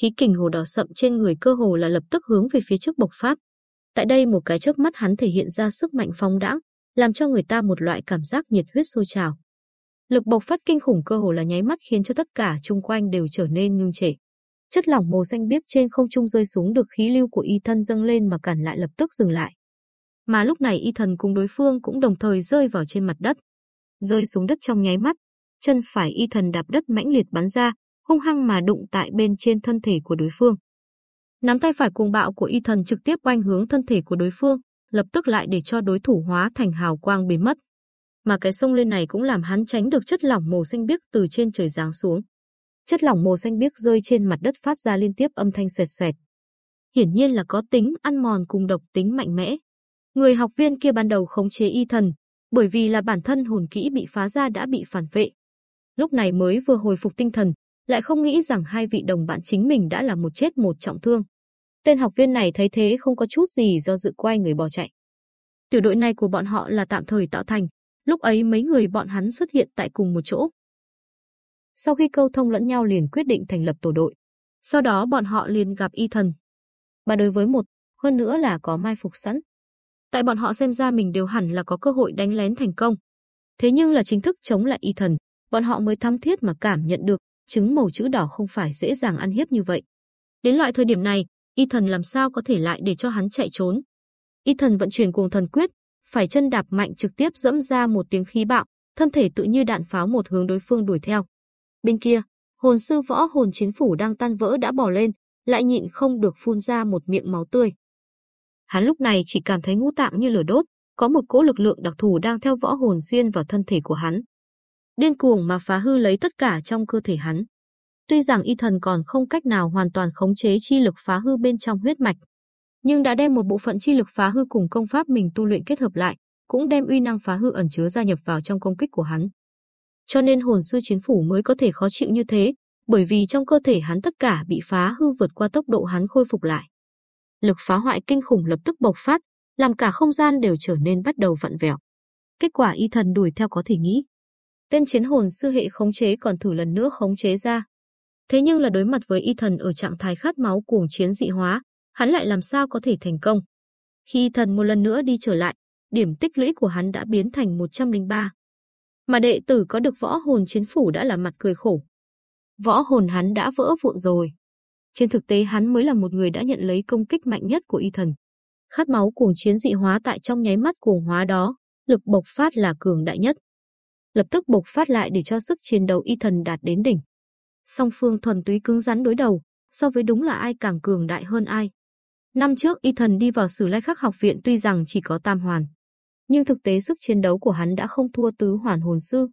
Khí kình hồ đỏ sậm trên người cơ hồ là lập tức hướng về phía trước bộc phát. Tại đây một cái chớp mắt hắn thể hiện ra sức mạnh phóng đãng, làm cho người ta một loại cảm giác nhiệt huyết sôi trào. Lực bộc phát kinh khủng cơ hồ là nháy mắt khiến cho tất cả chung quanh đều trở nên ngưng trệ. Chất lỏng màu xanh biếc trên không trung rơi xuống được khí lưu của y thân dâng lên mà cản lại lập tức dừng lại. Mà lúc này y thần cùng đối phương cũng đồng thời rơi vào trên mặt đất. Rơi xuống đất trong nháy mắt, chân phải y thần đạp đất mãnh liệt bắn ra, hung hăng mà đụng tại bên trên thân thể của đối phương. Nắm tay phải cuồng bạo của y thần trực tiếp oanh hướng thân thể của đối phương, lập tức lại để cho đối thủ hóa thành hào quang biến mất. Mà cái sông lên này cũng làm hắn tránh được chất lỏng màu xanh biếc từ trên trời giáng xuống. Chất lỏng màu xanh biếc rơi trên mặt đất phát ra liên tiếp âm thanh xoẹt xoẹt. Hiển nhiên là có tính ăn mòn cùng độc tính mạnh mẽ. Người học viên kia ban đầu khống chế y thần, bởi vì là bản thân hồn kỹ bị phá ra đã bị phản vệ. Lúc này mới vừa hồi phục tinh thần, lại không nghĩ rằng hai vị đồng bạn chính mình đã là một chết một trọng thương. Tên học viên này thấy thế không có chút gì do dự quay người bỏ chạy. Tiểu đội này của bọn họ là tạm thời tạo thành, lúc ấy mấy người bọn hắn xuất hiện tại cùng một chỗ. Sau khi câu thông lẫn nhau liền quyết định thành lập tổ đội. Sau đó bọn họ liền gặp y thần. bà đối với một, hơn nữa là có mai phục sẵn. Tại bọn họ xem ra mình đều hẳn là có cơ hội đánh lén thành công. Thế nhưng là chính thức chống lại y thần, bọn họ mới thăm thiết mà cảm nhận được trứng màu chữ đỏ không phải dễ dàng ăn hiếp như vậy. Đến loại thời điểm này, y thần làm sao có thể lại để cho hắn chạy trốn. Y thần vận chuyển cuồng thần quyết, phải chân đạp mạnh trực tiếp dẫm ra một tiếng khí bạo, thân thể tự như đạn pháo một hướng đối phương đuổi theo. Bên kia, hồn sư võ hồn chiến phủ đang tan vỡ đã bỏ lên, lại nhịn không được phun ra một miệng máu tươi. Hắn lúc này chỉ cảm thấy ngũ tạng như lửa đốt, có một cỗ lực lượng đặc thù đang theo võ hồn xuyên vào thân thể của hắn. Điên cuồng mà phá hư lấy tất cả trong cơ thể hắn. Tuy rằng y thần còn không cách nào hoàn toàn khống chế chi lực phá hư bên trong huyết mạch, nhưng đã đem một bộ phận chi lực phá hư cùng công pháp mình tu luyện kết hợp lại, cũng đem uy năng phá hư ẩn chứa gia nhập vào trong công kích của hắn. Cho nên hồn sư chiến phủ mới có thể khó chịu như thế, bởi vì trong cơ thể hắn tất cả bị phá hư vượt qua tốc độ hắn khôi phục lại. Lực phá hoại kinh khủng lập tức bộc phát, làm cả không gian đều trở nên bắt đầu vặn vẹo. Kết quả y thần đuổi theo có thể nghĩ. Tên chiến hồn sư hệ khống chế còn thử lần nữa khống chế ra. Thế nhưng là đối mặt với y thần ở trạng thái khát máu cuồng chiến dị hóa, hắn lại làm sao có thể thành công. Khi thần một lần nữa đi trở lại, điểm tích lũy của hắn đã biến thành 103. Mà đệ tử có được võ hồn chiến phủ đã là mặt cười khổ. Võ hồn hắn đã vỡ vụn rồi. Trên thực tế hắn mới là một người đã nhận lấy công kích mạnh nhất của y thần. Khát máu cuồng chiến dị hóa tại trong nháy mắt cuồng hóa đó, lực bộc phát là cường đại nhất. Lập tức bộc phát lại để cho sức chiến đấu y thần đạt đến đỉnh. Song phương thuần túy cứng rắn đối đầu, so với đúng là ai càng cường đại hơn ai. Năm trước y thần đi vào sử lai khắc học viện tuy rằng chỉ có tam hoàn, nhưng thực tế sức chiến đấu của hắn đã không thua tứ hoàn hồn sư.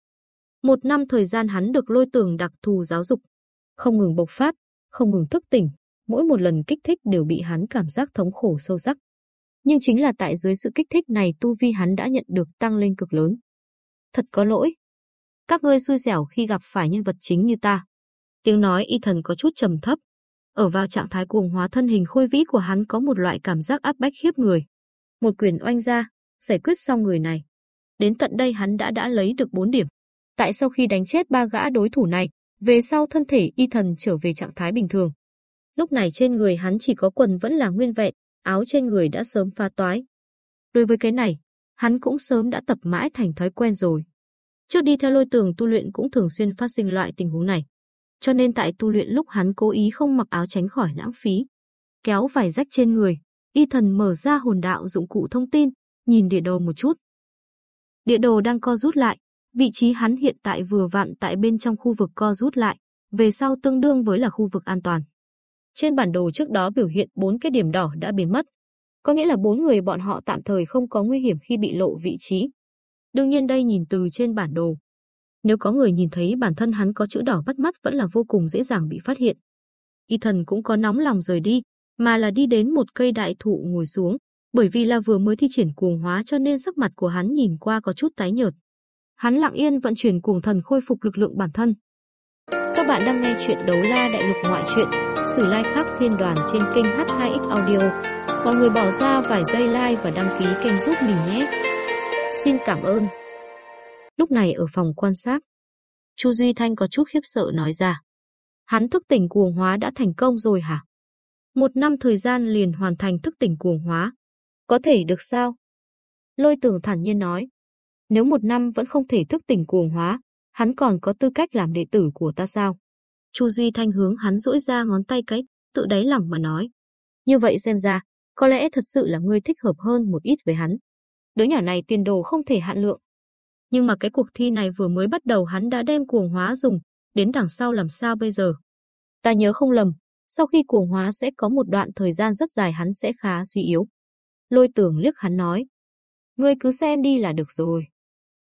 Một năm thời gian hắn được lôi tường đặc thù giáo dục, không ngừng bộc phát, không ngừng thức tỉnh, mỗi một lần kích thích đều bị hắn cảm giác thống khổ sâu sắc. Nhưng chính là tại dưới sự kích thích này tu vi hắn đã nhận được tăng lên cực lớn. Thật có lỗi. Các ngươi xui xẻo khi gặp phải nhân vật chính như ta. Tiếng nói y thần có chút trầm thấp. Ở vào trạng thái cuồng hóa thân hình khôi vĩ của hắn có một loại cảm giác áp bách khiếp người. Một quyền oanh ra, giải quyết xong người này. Đến tận đây hắn đã đã lấy được 4 điểm. Tại sau khi đánh chết ba gã đối thủ này, về sau thân thể y thần trở về trạng thái bình thường. Lúc này trên người hắn chỉ có quần vẫn là nguyên vẹn, áo trên người đã sớm pha toái. Đối với cái này, hắn cũng sớm đã tập mãi thành thói quen rồi. Trước đi theo lôi tường tu luyện cũng thường xuyên phát sinh loại tình huống này. Cho nên tại tu luyện lúc hắn cố ý không mặc áo tránh khỏi lãng phí. Kéo vải rách trên người, y thần mở ra hồn đạo dụng cụ thông tin, nhìn địa đồ một chút. Địa đồ đang co rút lại, vị trí hắn hiện tại vừa vặn tại bên trong khu vực co rút lại, về sau tương đương với là khu vực an toàn. Trên bản đồ trước đó biểu hiện bốn cái điểm đỏ đã biến mất, có nghĩa là bốn người bọn họ tạm thời không có nguy hiểm khi bị lộ vị trí. Đương nhiên đây nhìn từ trên bản đồ. Nếu có người nhìn thấy bản thân hắn có chữ đỏ bắt mắt vẫn là vô cùng dễ dàng bị phát hiện. Y thần cũng có nóng lòng rời đi, mà là đi đến một cây đại thụ ngồi xuống, bởi vì là vừa mới thi triển cuồng hóa cho nên sắc mặt của hắn nhìn qua có chút tái nhợt. Hắn lặng yên vận chuyển cuồng thần khôi phục lực lượng bản thân. Các bạn đang nghe chuyện đấu la đại lục ngoại truyện Sử lai khắc thiên đoàn trên kênh H2X Audio. Mọi người bỏ ra vài giây like và đăng ký kênh giúp mình nhé. Xin cảm ơn. Lúc này ở phòng quan sát, Chu Duy Thanh có chút khiếp sợ nói ra. Hắn thức tỉnh cuồng hóa đã thành công rồi hả? Một năm thời gian liền hoàn thành thức tỉnh cuồng hóa. Có thể được sao? Lôi tường thản nhiên nói. Nếu một năm vẫn không thể thức tỉnh cuồng hóa, hắn còn có tư cách làm đệ tử của ta sao? Chu Duy Thanh hướng hắn duỗi ra ngón tay cái, tự đáy lòng mà nói. Như vậy xem ra, có lẽ thật sự là ngươi thích hợp hơn một ít với hắn. Đứa nhỏ này tiền đồ không thể hạn lượng. Nhưng mà cái cuộc thi này vừa mới bắt đầu hắn đã đem cuồng hóa dùng, đến đằng sau làm sao bây giờ? Ta nhớ không lầm, sau khi cuồng hóa sẽ có một đoạn thời gian rất dài hắn sẽ khá suy yếu. Lôi tưởng liếc hắn nói. Ngươi cứ xem đi là được rồi.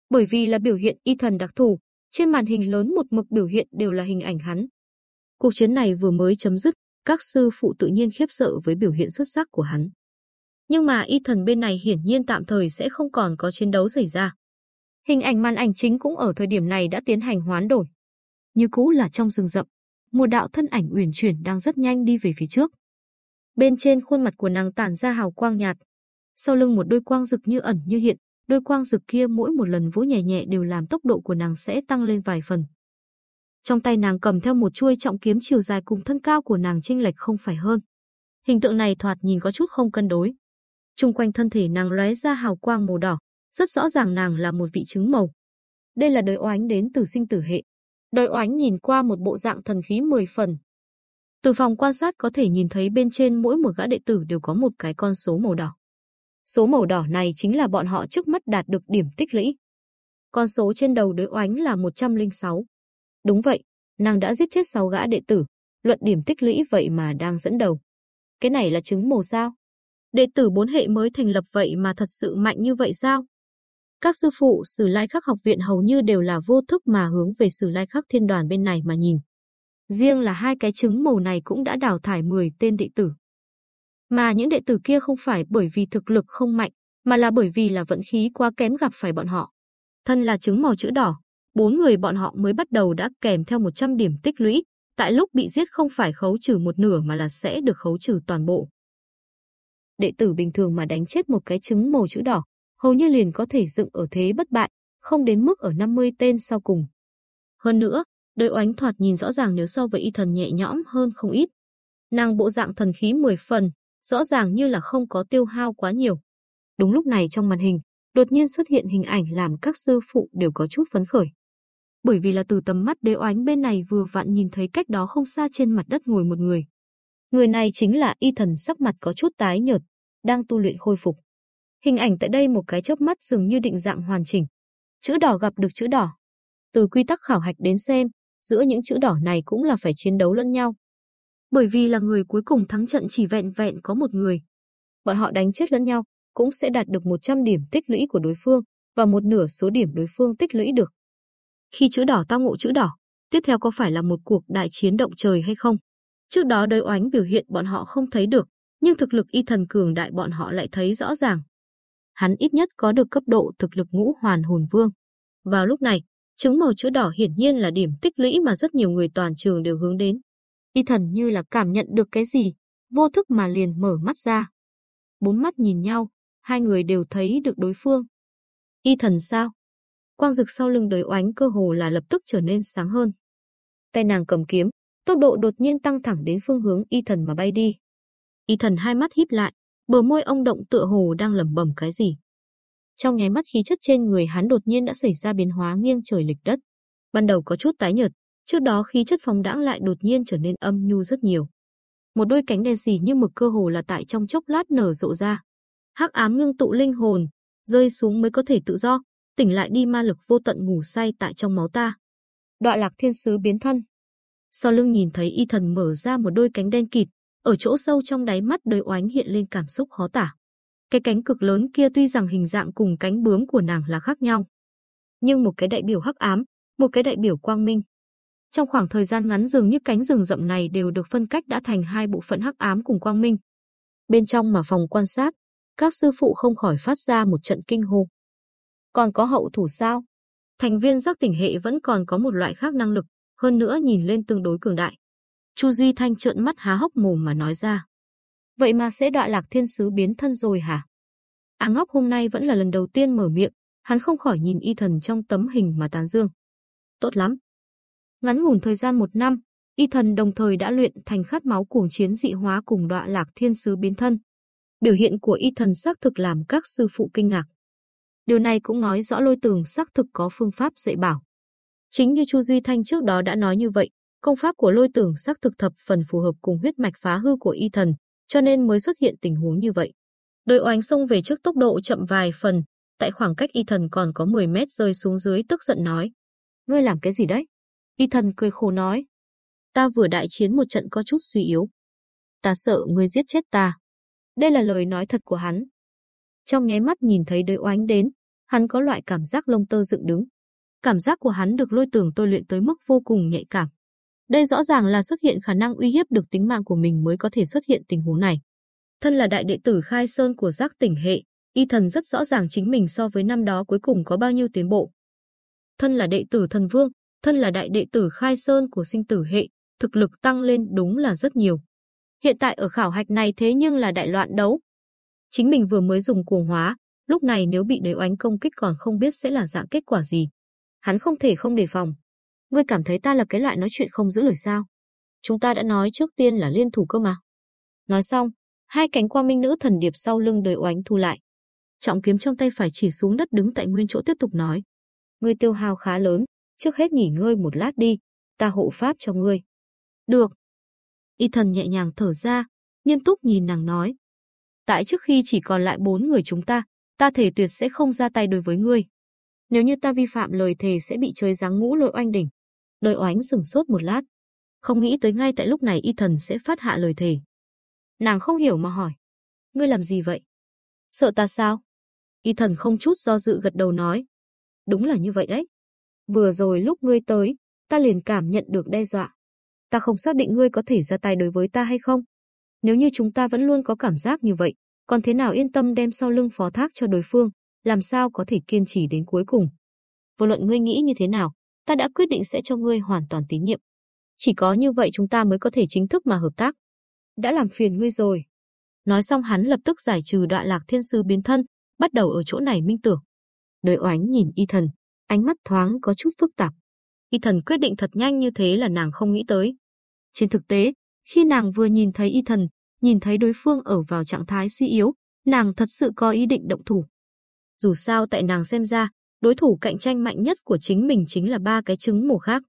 Bởi vì là biểu hiện y thần đặc thù, trên màn hình lớn một mực biểu hiện đều là hình ảnh hắn. Cuộc chiến này vừa mới chấm dứt, các sư phụ tự nhiên khiếp sợ với biểu hiện xuất sắc của hắn. Nhưng mà y thần bên này hiển nhiên tạm thời sẽ không còn có chiến đấu xảy ra. Hình ảnh màn ảnh chính cũng ở thời điểm này đã tiến hành hoán đổi. Như cũ là trong rừng rậm, một đạo thân ảnh uyển chuyển đang rất nhanh đi về phía trước. Bên trên khuôn mặt của nàng tản ra hào quang nhạt, sau lưng một đôi quang rực như ẩn như hiện, đôi quang rực kia mỗi một lần vỗ nhẹ nhẹ đều làm tốc độ của nàng sẽ tăng lên vài phần. Trong tay nàng cầm theo một chuôi trọng kiếm chiều dài cùng thân cao của nàng chênh lệch không phải hơn. Hình tượng này thoạt nhìn có chút không cân đối. Trung quanh thân thể nàng lóe ra hào quang màu đỏ, rất rõ ràng nàng là một vị trứng màu. Đây là đời oánh đến từ sinh tử hệ. Đời oánh nhìn qua một bộ dạng thần khí 10 phần. Từ phòng quan sát có thể nhìn thấy bên trên mỗi một gã đệ tử đều có một cái con số màu đỏ. Số màu đỏ này chính là bọn họ trước mắt đạt được điểm tích lũy. Con số trên đầu đối oánh là 106. Đúng vậy, nàng đã giết chết 6 gã đệ tử, luận điểm tích lũy vậy mà đang dẫn đầu. Cái này là trứng màu sao? Đệ tử bốn hệ mới thành lập vậy mà thật sự mạnh như vậy sao? Các sư phụ Sử Lai Khắc học viện hầu như đều là vô thức mà hướng về Sử Lai Khắc thiên đoàn bên này mà nhìn. Riêng là hai cái trứng màu này cũng đã đào thải 10 tên đệ tử. Mà những đệ tử kia không phải bởi vì thực lực không mạnh, mà là bởi vì là vận khí quá kém gặp phải bọn họ. Thân là trứng màu chữ đỏ, bốn người bọn họ mới bắt đầu đã kèm theo 100 điểm tích lũy, tại lúc bị giết không phải khấu trừ một nửa mà là sẽ được khấu trừ toàn bộ. Đệ tử bình thường mà đánh chết một cái trứng màu chữ đỏ, hầu như liền có thể dựng ở thế bất bại, không đến mức ở 50 tên sau cùng. Hơn nữa, đời oánh thoạt nhìn rõ ràng nếu so với y thần nhẹ nhõm hơn không ít. Nàng bộ dạng thần khí 10 phần, rõ ràng như là không có tiêu hao quá nhiều. Đúng lúc này trong màn hình, đột nhiên xuất hiện hình ảnh làm các sư phụ đều có chút phấn khởi. Bởi vì là từ tầm mắt đế oánh bên này vừa vặn nhìn thấy cách đó không xa trên mặt đất ngồi một người. Người này chính là y thần sắc mặt có chút tái nhợt, đang tu luyện khôi phục. Hình ảnh tại đây một cái chớp mắt dường như định dạng hoàn chỉnh. Chữ đỏ gặp được chữ đỏ. Từ quy tắc khảo hạch đến xem, giữa những chữ đỏ này cũng là phải chiến đấu lẫn nhau. Bởi vì là người cuối cùng thắng trận chỉ vẹn vẹn có một người. Bọn họ đánh chết lẫn nhau, cũng sẽ đạt được 100 điểm tích lũy của đối phương và một nửa số điểm đối phương tích lũy được. Khi chữ đỏ tao ngộ chữ đỏ, tiếp theo có phải là một cuộc đại chiến động trời hay không? Trước đó đời oánh biểu hiện bọn họ không thấy được, nhưng thực lực y thần cường đại bọn họ lại thấy rõ ràng. Hắn ít nhất có được cấp độ thực lực ngũ hoàn hồn vương. Vào lúc này, trứng màu chữ đỏ hiển nhiên là điểm tích lũy mà rất nhiều người toàn trường đều hướng đến. Y thần như là cảm nhận được cái gì, vô thức mà liền mở mắt ra. Bốn mắt nhìn nhau, hai người đều thấy được đối phương. Y thần sao? Quang dực sau lưng đời oánh cơ hồ là lập tức trở nên sáng hơn. Tay nàng cầm kiếm, tốc độ đột nhiên tăng thẳng đến phương hướng y thần mà bay đi. Y thần hai mắt híp lại, bờ môi ông động tựa hồ đang lẩm bẩm cái gì. Trong nháy mắt khí chất trên người hắn đột nhiên đã xảy ra biến hóa nghiêng trời lệch đất. Ban đầu có chút tái nhợt, trước đó khí chất phóng đãng lại đột nhiên trở nên âm nhu rất nhiều. Một đôi cánh đen xì như mực cơ hồ là tại trong chốc lát nở rộ ra. Hắc ám ngưng tụ linh hồn, rơi xuống mới có thể tự do, tỉnh lại đi ma lực vô tận ngủ say tại trong máu ta. Đoạ lạc thiên sứ biến thân. Sau lưng nhìn thấy y thần mở ra một đôi cánh đen kịt, ở chỗ sâu trong đáy mắt đời oánh hiện lên cảm xúc khó tả. Cái cánh cực lớn kia tuy rằng hình dạng cùng cánh bướm của nàng là khác nhau, nhưng một cái đại biểu hắc ám, một cái đại biểu quang minh. Trong khoảng thời gian ngắn dường như cánh rừng rậm này đều được phân cách đã thành hai bộ phận hắc ám cùng quang minh. Bên trong mà phòng quan sát, các sư phụ không khỏi phát ra một trận kinh hô. Còn có hậu thủ sao? Thành viên giác tỉnh hệ vẫn còn có một loại khác năng lực, hơn nữa nhìn lên tương đối cường đại. Chu Duy Thanh trợn mắt há hốc mồm mà nói ra. Vậy mà sẽ đọa lạc thiên sứ biến thân rồi hả? Á à ngốc hôm nay vẫn là lần đầu tiên mở miệng, hắn không khỏi nhìn y thần trong tấm hình mà tán dương. Tốt lắm. Ngắn ngủn thời gian một năm, y thần đồng thời đã luyện thành khát máu cuồng chiến dị hóa cùng đọa lạc thiên sứ biến thân. Biểu hiện của y thần xác thực làm các sư phụ kinh ngạc. Điều này cũng nói rõ lôi tường xác thực có phương pháp dạy bảo. Chính như Chu Duy Thanh trước đó đã nói như vậy, công pháp của lôi tường xác thực thập phần phù hợp cùng huyết mạch phá hư của y thần, cho nên mới xuất hiện tình huống như vậy. đội oánh xông về trước tốc độ chậm vài phần, tại khoảng cách y thần còn có 10 mét rơi xuống dưới tức giận nói. Ngươi làm cái gì đấy? Y thần cười khổ nói. Ta vừa đại chiến một trận có chút suy yếu. Ta sợ ngươi giết chết ta. Đây là lời nói thật của hắn. Trong nháy mắt nhìn thấy đôi oánh đến, hắn có loại cảm giác lông tơ dựng đứng. Cảm giác của hắn được lôi tưởng tôi luyện tới mức vô cùng nhạy cảm. Đây rõ ràng là xuất hiện khả năng uy hiếp được tính mạng của mình mới có thể xuất hiện tình huống này. Thân là đại đệ tử khai sơn của giác tỉnh hệ, y thần rất rõ ràng chính mình so với năm đó cuối cùng có bao nhiêu tiến bộ. Thân là đệ tử thần vương, thân là đại đệ tử khai sơn của sinh tử hệ, thực lực tăng lên đúng là rất nhiều. Hiện tại ở khảo hạch này thế nhưng là đại loạn đấu. Chính mình vừa mới dùng cuồng hóa, lúc này nếu bị đế oánh công kích còn không biết sẽ là dạng kết quả gì. Hắn không thể không đề phòng. Ngươi cảm thấy ta là cái loại nói chuyện không giữ lời sao? Chúng ta đã nói trước tiên là liên thủ cơ mà. Nói xong, hai cánh qua minh nữ thần điệp sau lưng đời oánh thu lại. Trọng kiếm trong tay phải chỉ xuống đất đứng tại nguyên chỗ tiếp tục nói. Ngươi tiêu hao khá lớn, trước hết nghỉ ngơi một lát đi, ta hộ pháp cho ngươi. Được. Y thần nhẹ nhàng thở ra, nghiêm túc nhìn nàng nói. Tại trước khi chỉ còn lại bốn người chúng ta, ta thể tuyệt sẽ không ra tay đối với ngươi. Nếu như ta vi phạm lời thề sẽ bị chơi giáng ngũ lôi oanh đỉnh. Đời oánh sừng sốt một lát. Không nghĩ tới ngay tại lúc này y thần sẽ phát hạ lời thề. Nàng không hiểu mà hỏi. Ngươi làm gì vậy? Sợ ta sao? Y thần không chút do dự gật đầu nói. Đúng là như vậy đấy. Vừa rồi lúc ngươi tới, ta liền cảm nhận được đe dọa. Ta không xác định ngươi có thể ra tay đối với ta hay không. Nếu như chúng ta vẫn luôn có cảm giác như vậy, còn thế nào yên tâm đem sau lưng phó thác cho đối phương, làm sao có thể kiên trì đến cuối cùng. Vô luận ngươi nghĩ như thế nào, ta đã quyết định sẽ cho ngươi hoàn toàn tín nhiệm. Chỉ có như vậy chúng ta mới có thể chính thức mà hợp tác. Đã làm phiền ngươi rồi. Nói xong hắn lập tức giải trừ đoạn lạc thiên sư biến thân, bắt đầu ở chỗ này minh tưởng. Đời oánh nhìn y thần, ánh mắt thoáng có chút phức tạp. Y thần quyết định thật nhanh như thế là nàng không nghĩ tới. Trên thực tế, khi nàng vừa nhìn thấy y thần, nhìn thấy đối phương ở vào trạng thái suy yếu, nàng thật sự có ý định động thủ. Dù sao tại nàng xem ra, đối thủ cạnh tranh mạnh nhất của chính mình chính là ba cái trứng mổ khác.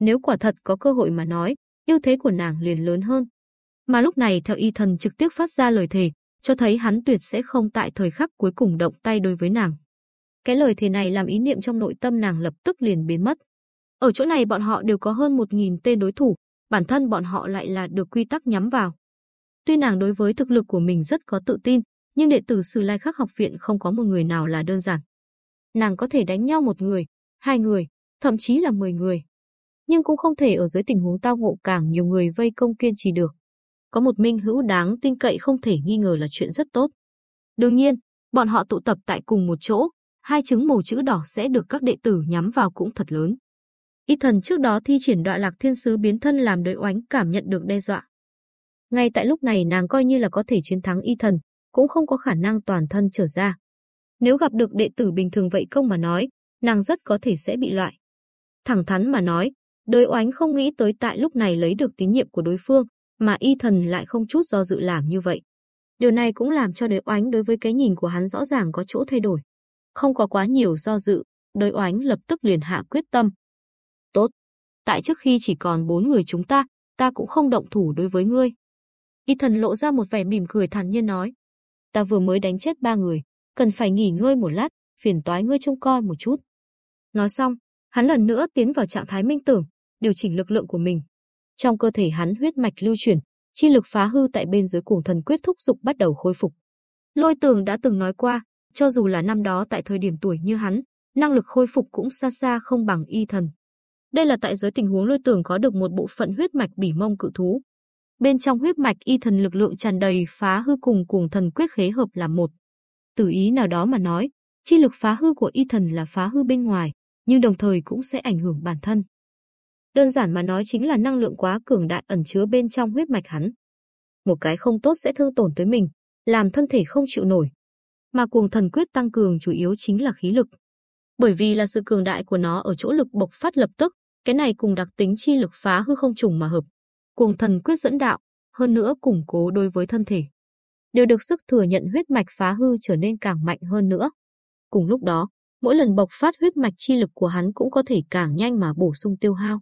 Nếu quả thật có cơ hội mà nói, ưu thế của nàng liền lớn hơn. Mà lúc này theo y thần trực tiếp phát ra lời thề, cho thấy hắn tuyệt sẽ không tại thời khắc cuối cùng động tay đối với nàng. Cái lời thề này làm ý niệm trong nội tâm nàng lập tức liền biến mất. Ở chỗ này bọn họ đều có hơn một nghìn tên đối thủ, bản thân bọn họ lại là được quy tắc nhắm vào. Tuy nàng đối với thực lực của mình rất có tự tin, nhưng đệ tử Sử Lai Khắc học viện không có một người nào là đơn giản. Nàng có thể đánh nhau một người, hai người, thậm chí là mười người. Nhưng cũng không thể ở dưới tình huống tao ngộ càng nhiều người vây công kiên trì được. Có một minh hữu đáng tin cậy không thể nghi ngờ là chuyện rất tốt. Đương nhiên, bọn họ tụ tập tại cùng một chỗ, hai trứng màu chữ đỏ sẽ được các đệ tử nhắm vào cũng thật lớn. Y thần trước đó thi triển đoạn lạc thiên sứ biến thân làm đối oánh cảm nhận được đe dọa. Ngay tại lúc này nàng coi như là có thể chiến thắng y thần, cũng không có khả năng toàn thân trở ra. Nếu gặp được đệ tử bình thường vậy công mà nói, nàng rất có thể sẽ bị loại. Thẳng thắn mà nói, đối oánh không nghĩ tới tại lúc này lấy được tín nhiệm của đối phương, mà y thần lại không chút do dự làm như vậy. Điều này cũng làm cho đối oánh đối với cái nhìn của hắn rõ ràng có chỗ thay đổi. Không có quá nhiều do dự, đối oánh lập tức liền hạ quyết tâm. Tốt, tại trước khi chỉ còn bốn người chúng ta, ta cũng không động thủ đối với ngươi. Y thần lộ ra một vẻ mỉm cười thản nhiên nói. Ta vừa mới đánh chết ba người, cần phải nghỉ ngơi một lát, phiền toái ngươi trông coi một chút. Nói xong, hắn lần nữa tiến vào trạng thái minh tưởng, điều chỉnh lực lượng của mình. Trong cơ thể hắn huyết mạch lưu chuyển, chi lực phá hư tại bên dưới cuồng thần quyết thúc dục bắt đầu khôi phục. Lôi Tường đã từng nói qua, cho dù là năm đó tại thời điểm tuổi như hắn, năng lực khôi phục cũng xa xa không bằng y thần. Đây là tại giới tình huống Lôi Tường có được một bộ phận huyết mạch bỉ mông cự thú. Bên trong huyết mạch y thần lực lượng tràn đầy phá hư cùng cuồng thần quyết khế hợp là một. Từ ý nào đó mà nói, chi lực phá hư của y thần là phá hư bên ngoài, nhưng đồng thời cũng sẽ ảnh hưởng bản thân. đơn giản mà nói chính là năng lượng quá cường đại ẩn chứa bên trong huyết mạch hắn. Một cái không tốt sẽ thương tổn tới mình, làm thân thể không chịu nổi. Mà cuồng thần quyết tăng cường chủ yếu chính là khí lực. Bởi vì là sự cường đại của nó ở chỗ lực bộc phát lập tức, cái này cùng đặc tính chi lực phá hư không trùng mà hợp. Cuồng thần quyết dẫn đạo, hơn nữa củng cố đối với thân thể. Đều được sức thừa nhận huyết mạch phá hư trở nên càng mạnh hơn nữa. Cùng lúc đó, mỗi lần bộc phát huyết mạch chi lực của hắn cũng có thể càng nhanh mà bổ sung tiêu hao.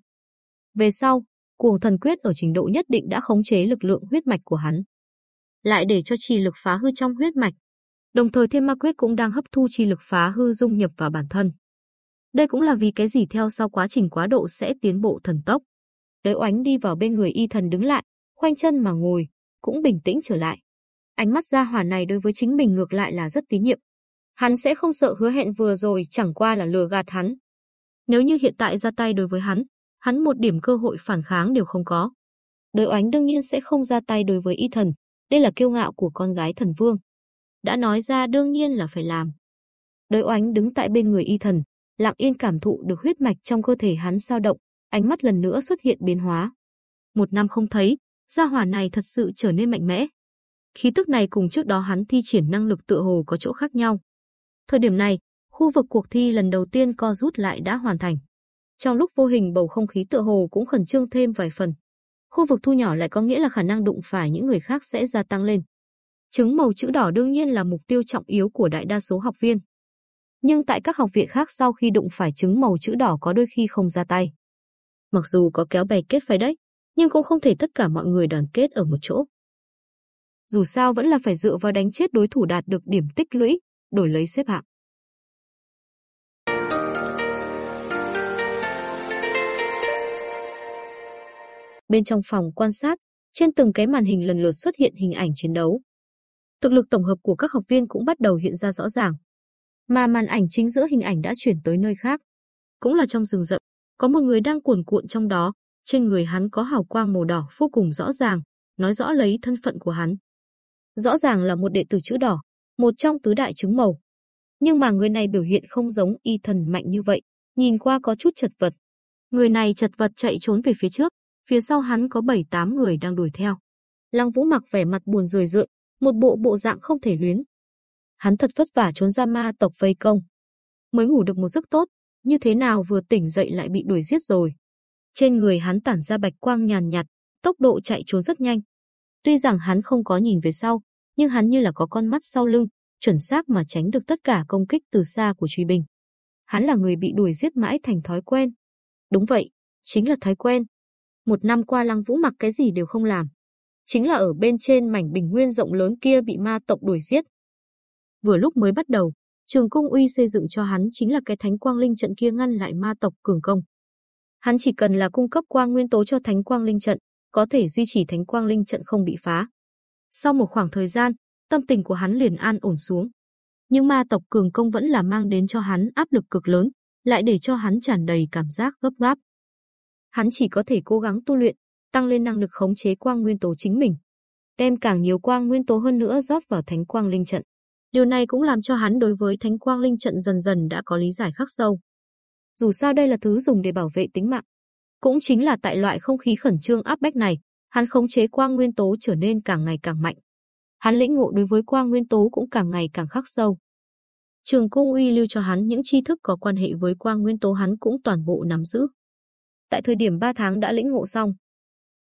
Về sau, cuồng thần quyết ở trình độ nhất định đã khống chế lực lượng huyết mạch của hắn. Lại để cho chi lực phá hư trong huyết mạch. Đồng thời thêm ma quyết cũng đang hấp thu chi lực phá hư dung nhập vào bản thân. Đây cũng là vì cái gì theo sau quá trình quá độ sẽ tiến bộ thần tốc. Đới oánh đi vào bên người y thần đứng lại, khoanh chân mà ngồi, cũng bình tĩnh trở lại. Ánh mắt gia hỏa này đối với chính mình ngược lại là rất tín nhiệm. Hắn sẽ không sợ hứa hẹn vừa rồi chẳng qua là lừa gạt hắn. Nếu như hiện tại ra tay đối với hắn, hắn một điểm cơ hội phản kháng đều không có. Đới oánh đương nhiên sẽ không ra tay đối với y thần, đây là kiêu ngạo của con gái thần vương. Đã nói ra đương nhiên là phải làm. Đới oánh đứng tại bên người y thần, lặng yên cảm thụ được huyết mạch trong cơ thể hắn sao động, ánh mắt lần nữa xuất hiện biến hóa. Một năm không thấy, gia hỏa này thật sự trở nên mạnh mẽ. Khí tức này cùng trước đó hắn thi triển năng lực tựa hồ có chỗ khác nhau. Thời điểm này, khu vực cuộc thi lần đầu tiên co rút lại đã hoàn thành. Trong lúc vô hình bầu không khí tựa hồ cũng khẩn trương thêm vài phần. Khu vực thu nhỏ lại có nghĩa là khả năng đụng phải những người khác sẽ gia tăng lên. Trứng màu chữ đỏ đương nhiên là mục tiêu trọng yếu của đại đa số học viên. Nhưng tại các học viện khác sau khi đụng phải trứng màu chữ đỏ có đôi khi không ra tay. Mặc dù có kéo bè kết phải đấy, nhưng cũng không thể tất cả mọi người đoàn kết ở một chỗ. Dù sao vẫn là phải dựa vào đánh chết đối thủ đạt được điểm tích lũy, đổi lấy xếp hạng. Bên trong phòng quan sát, trên từng cái màn hình lần lượt xuất hiện hình ảnh chiến đấu. Thực lực tổng hợp của các học viên cũng bắt đầu hiện ra rõ ràng. Mà màn ảnh chính giữa hình ảnh đã chuyển tới nơi khác. Cũng là trong rừng rậm, có một người đang cuồn cuộn trong đó, trên người hắn có hào quang màu đỏ vô cùng rõ ràng, nói rõ lấy thân phận của hắn. Rõ ràng là một đệ tử chữ đỏ, một trong tứ đại chứng màu. Nhưng mà người này biểu hiện không giống y thần mạnh như vậy, nhìn qua có chút chật vật. Người này chật vật chạy trốn về phía trước, phía sau hắn có 7-8 người đang đuổi theo. Lăng Vũ mặc vẻ mặt buồn rười rượi, một bộ bộ dạng không thể luyến. Hắn thật vất vả trốn ra ma tộc vây công. Mới ngủ được một giấc tốt, như thế nào vừa tỉnh dậy lại bị đuổi giết rồi. Trên người hắn tản ra bạch quang nhàn nhạt, tốc độ chạy trốn rất nhanh. Tuy rằng hắn không có nhìn về sau, nhưng hắn như là có con mắt sau lưng, chuẩn xác mà tránh được tất cả công kích từ xa của truy Bình Hắn là người bị đuổi giết mãi thành thói quen. Đúng vậy, chính là thói quen. Một năm qua Lăng Vũ mặc cái gì đều không làm. Chính là ở bên trên mảnh bình nguyên rộng lớn kia bị ma tộc đuổi giết. Vừa lúc mới bắt đầu, trường cung uy xây dựng cho hắn chính là cái thánh quang linh trận kia ngăn lại ma tộc cường công. Hắn chỉ cần là cung cấp quang nguyên tố cho thánh quang linh trận, có thể duy trì thánh quang linh trận không bị phá. Sau một khoảng thời gian, tâm tình của hắn liền an ổn xuống. Nhưng ma tộc cường công vẫn là mang đến cho hắn áp lực cực lớn, lại để cho hắn tràn đầy cảm giác gấp gáp. Hắn chỉ có thể cố gắng tu luyện, tăng lên năng lực khống chế quang nguyên tố chính mình, đem càng nhiều quang nguyên tố hơn nữa rót vào thánh quang linh trận. Điều này cũng làm cho hắn đối với thánh quang linh trận dần dần đã có lý giải khắc sâu. Dù sao đây là thứ dùng để bảo vệ tính mạng. Cũng chính là tại loại không khí khẩn trương áp bách này, hắn khống chế quang nguyên tố trở nên càng ngày càng mạnh. Hắn lĩnh ngộ đối với quang nguyên tố cũng càng ngày càng khắc sâu. Trường Cung Uy lưu cho hắn những tri thức có quan hệ với quang nguyên tố hắn cũng toàn bộ nắm giữ. Tại thời điểm 3 tháng đã lĩnh ngộ xong.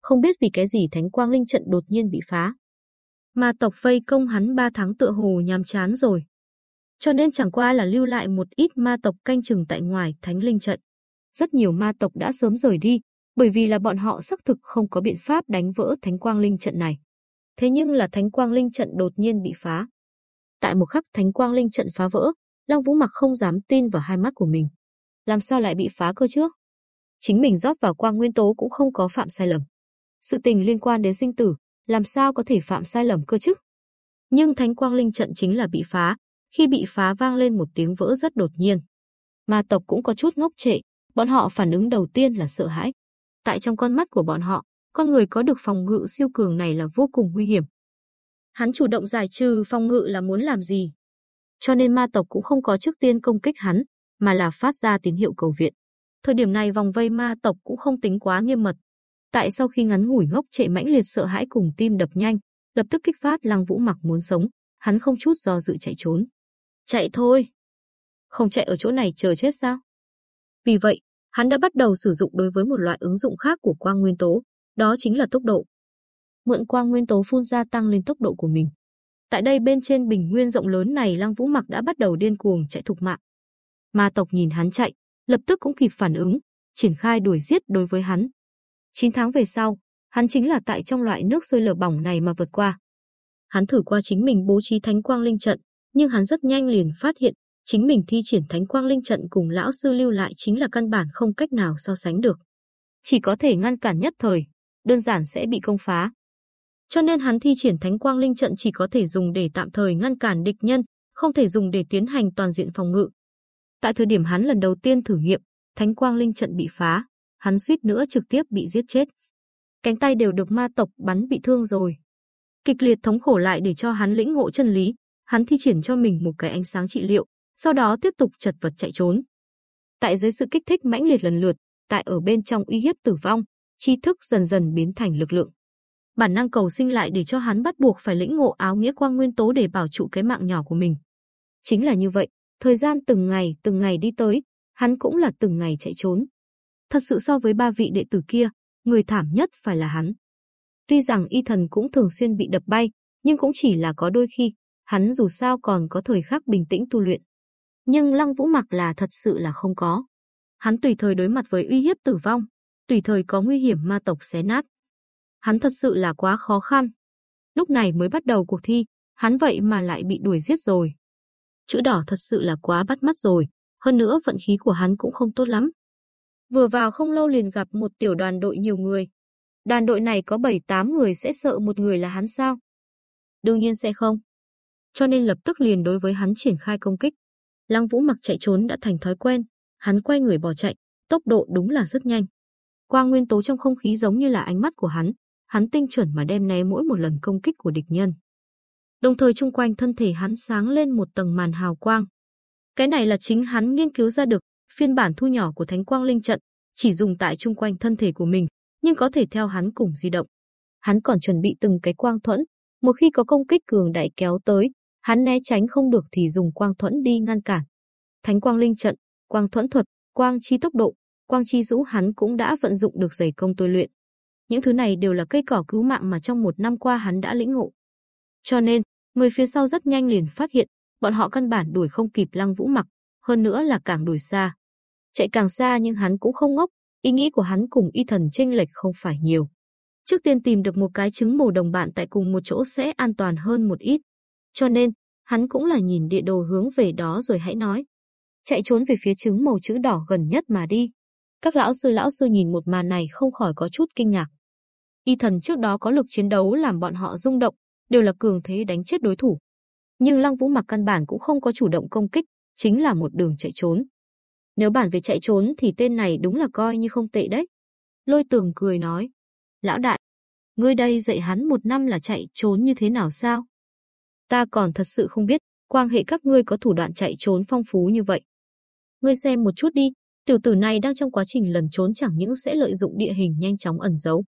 Không biết vì cái gì Thánh Quang Linh trận đột nhiên bị phá. Mà tộc vây công hắn 3 tháng tựa hồ nhàm chán rồi. Cho nên chẳng qua là lưu lại một ít ma tộc canh chừng tại ngoài Thánh Linh trận. Rất nhiều ma tộc đã sớm rời đi, bởi vì là bọn họ xác thực không có biện pháp đánh vỡ Thánh Quang Linh trận này. Thế nhưng là Thánh Quang Linh trận đột nhiên bị phá. Tại một khắc Thánh Quang Linh trận phá vỡ, Long Vũ Mặc không dám tin vào hai mắt của mình. Làm sao lại bị phá cơ chứ? Chính mình rót vào quang nguyên tố cũng không có phạm sai lầm. Sự tình liên quan đến sinh tử, làm sao có thể phạm sai lầm cơ chứ? Nhưng Thánh Quang Linh trận chính là bị phá, khi bị phá vang lên một tiếng vỡ rất đột nhiên. Ma tộc cũng có chút ngốc trệ, bọn họ phản ứng đầu tiên là sợ hãi. Tại trong con mắt của bọn họ, con người có được phòng ngự siêu cường này là vô cùng nguy hiểm. Hắn chủ động giải trừ phòng ngự là muốn làm gì? Cho nên ma tộc cũng không có trước tiên công kích hắn, mà là phát ra tín hiệu cầu viện. Thời điểm này vòng vây ma tộc cũng không tính quá nghiêm mật. Tại sau khi ngắn ngủi ngốc trệ mãnh liệt sợ hãi cùng tim đập nhanh, lập tức kích phát Lăng Vũ Mặc muốn sống, hắn không chút do dự chạy trốn. Chạy thôi. Không chạy ở chỗ này chờ chết sao? Vì vậy, hắn đã bắt đầu sử dụng đối với một loại ứng dụng khác của quang nguyên tố, đó chính là tốc độ. Mượn quang nguyên tố phun ra tăng lên tốc độ của mình. Tại đây bên trên bình nguyên rộng lớn này Lăng Vũ Mặc đã bắt đầu điên cuồng chạy thục mạng. Ma tộc nhìn hắn chạy, lập tức cũng kịp phản ứng, triển khai đuổi giết đối với hắn. 9 tháng về sau, hắn chính là tại trong loại nước sôi lở bỏng này mà vượt qua. Hắn thử qua chính mình bố trí thánh quang linh trận, nhưng hắn rất nhanh liền phát hiện, chính mình thi triển thánh quang linh trận cùng lão sư lưu lại chính là căn bản không cách nào so sánh được. Chỉ có thể ngăn cản nhất thời, đơn giản sẽ bị công phá. Cho nên hắn thi triển thánh quang linh trận chỉ có thể dùng để tạm thời ngăn cản địch nhân, không thể dùng để tiến hành toàn diện phòng ngự. Tại thời điểm hắn lần đầu tiên thử nghiệm, thánh quang linh trận bị phá, hắn suýt nữa trực tiếp bị giết chết. Cánh tay đều được ma tộc bắn bị thương rồi. Kịch liệt thống khổ lại để cho hắn lĩnh ngộ chân lý, hắn thi triển cho mình một cái ánh sáng trị liệu, sau đó tiếp tục chật vật chạy trốn. Tại dưới sự kích thích mãnh liệt lần lượt, tại ở bên trong uy hiếp tử vong, tri thức dần dần biến thành lực lượng. Bản năng cầu sinh lại để cho hắn bắt buộc phải lĩnh ngộ áo nghĩa quang nguyên tố để bảo trụ cái mạng nhỏ của mình. Chính là như vậy, thời gian từng ngày từng ngày đi tới, hắn cũng là từng ngày chạy trốn. Thật sự so với ba vị đệ tử kia, người thảm nhất phải là hắn. Tuy rằng y thần cũng thường xuyên bị đập bay, nhưng cũng chỉ là có đôi khi, hắn dù sao còn có thời khắc bình tĩnh tu luyện. Nhưng Lăng Vũ Mặc là thật sự là không có. Hắn tùy thời đối mặt với uy hiếp tử vong, tùy thời có nguy hiểm ma tộc xé nát. Hắn thật sự là quá khó khăn. Lúc này mới bắt đầu cuộc thi, hắn vậy mà lại bị đuổi giết rồi. Chữ đỏ thật sự là quá bắt mắt rồi, hơn nữa vận khí của hắn cũng không tốt lắm. Vừa vào không lâu liền gặp một tiểu đoàn đội nhiều người. Đoàn đội này có 7-8 người sẽ sợ một người là hắn sao? Đương nhiên sẽ không. Cho nên lập tức liền đối với hắn triển khai công kích. Lăng Vũ mặc chạy trốn đã thành thói quen, hắn quay người bỏ chạy, tốc độ đúng là rất nhanh. Quang nguyên tố trong không khí giống như là ánh mắt của hắn, hắn tinh chuẩn mà đem né mỗi một lần công kích của địch nhân. Đồng thời chung quanh thân thể hắn sáng lên một tầng màn hào quang. Cái này là chính hắn nghiên cứu ra được, phiên bản thu nhỏ của Thánh Quang Linh trận, chỉ dùng tại chung quanh thân thể của mình, nhưng có thể theo hắn cùng di động. Hắn còn chuẩn bị từng cái quang thuẫn, một khi có công kích cường đại kéo tới, hắn né tránh không được thì dùng quang thuẫn đi ngăn cản. Thánh Quang Linh trận, quang thuẫn thuật, quang chi tốc độ, quang chi rũ hắn cũng đã vận dụng được dày công tôi luyện. Những thứ này đều là cây cỏ cứu mạng mà trong một năm qua hắn đã lĩnh ngộ. Cho nên, người phía sau rất nhanh liền phát hiện, bọn họ căn bản đuổi không kịp Lăng Vũ Mặc, hơn nữa là càng đuổi xa. Chạy càng xa nhưng hắn cũng không ngốc, ý nghĩ của hắn cùng y thần chênh lệch không phải nhiều. Trước tiên tìm được một cái trứng màu đồng bạn tại cùng một chỗ sẽ an toàn hơn một ít. Cho nên, hắn cũng là nhìn địa đồ hướng về đó rồi hãy nói. Chạy trốn về phía trứng màu chữ đỏ gần nhất mà đi. Các lão sư lão sư nhìn một màn này không khỏi có chút kinh ngạc. Y thần trước đó có lực chiến đấu làm bọn họ rung động, đều là cường thế đánh chết đối thủ. Nhưng Lăng Vũ Mặc căn bản cũng không có chủ động công kích, chính là một đường chạy trốn. Nếu bản về chạy trốn thì tên này đúng là coi như không tệ đấy. Lôi tường cười nói. Lão đại, ngươi đây dạy hắn một năm là chạy trốn như thế nào sao? Ta còn thật sự không biết, quan hệ các ngươi có thủ đoạn chạy trốn phong phú như vậy. Ngươi xem một chút đi, tiểu tử này đang trong quá trình lần trốn chẳng những sẽ lợi dụng địa hình nhanh chóng ẩn giấu.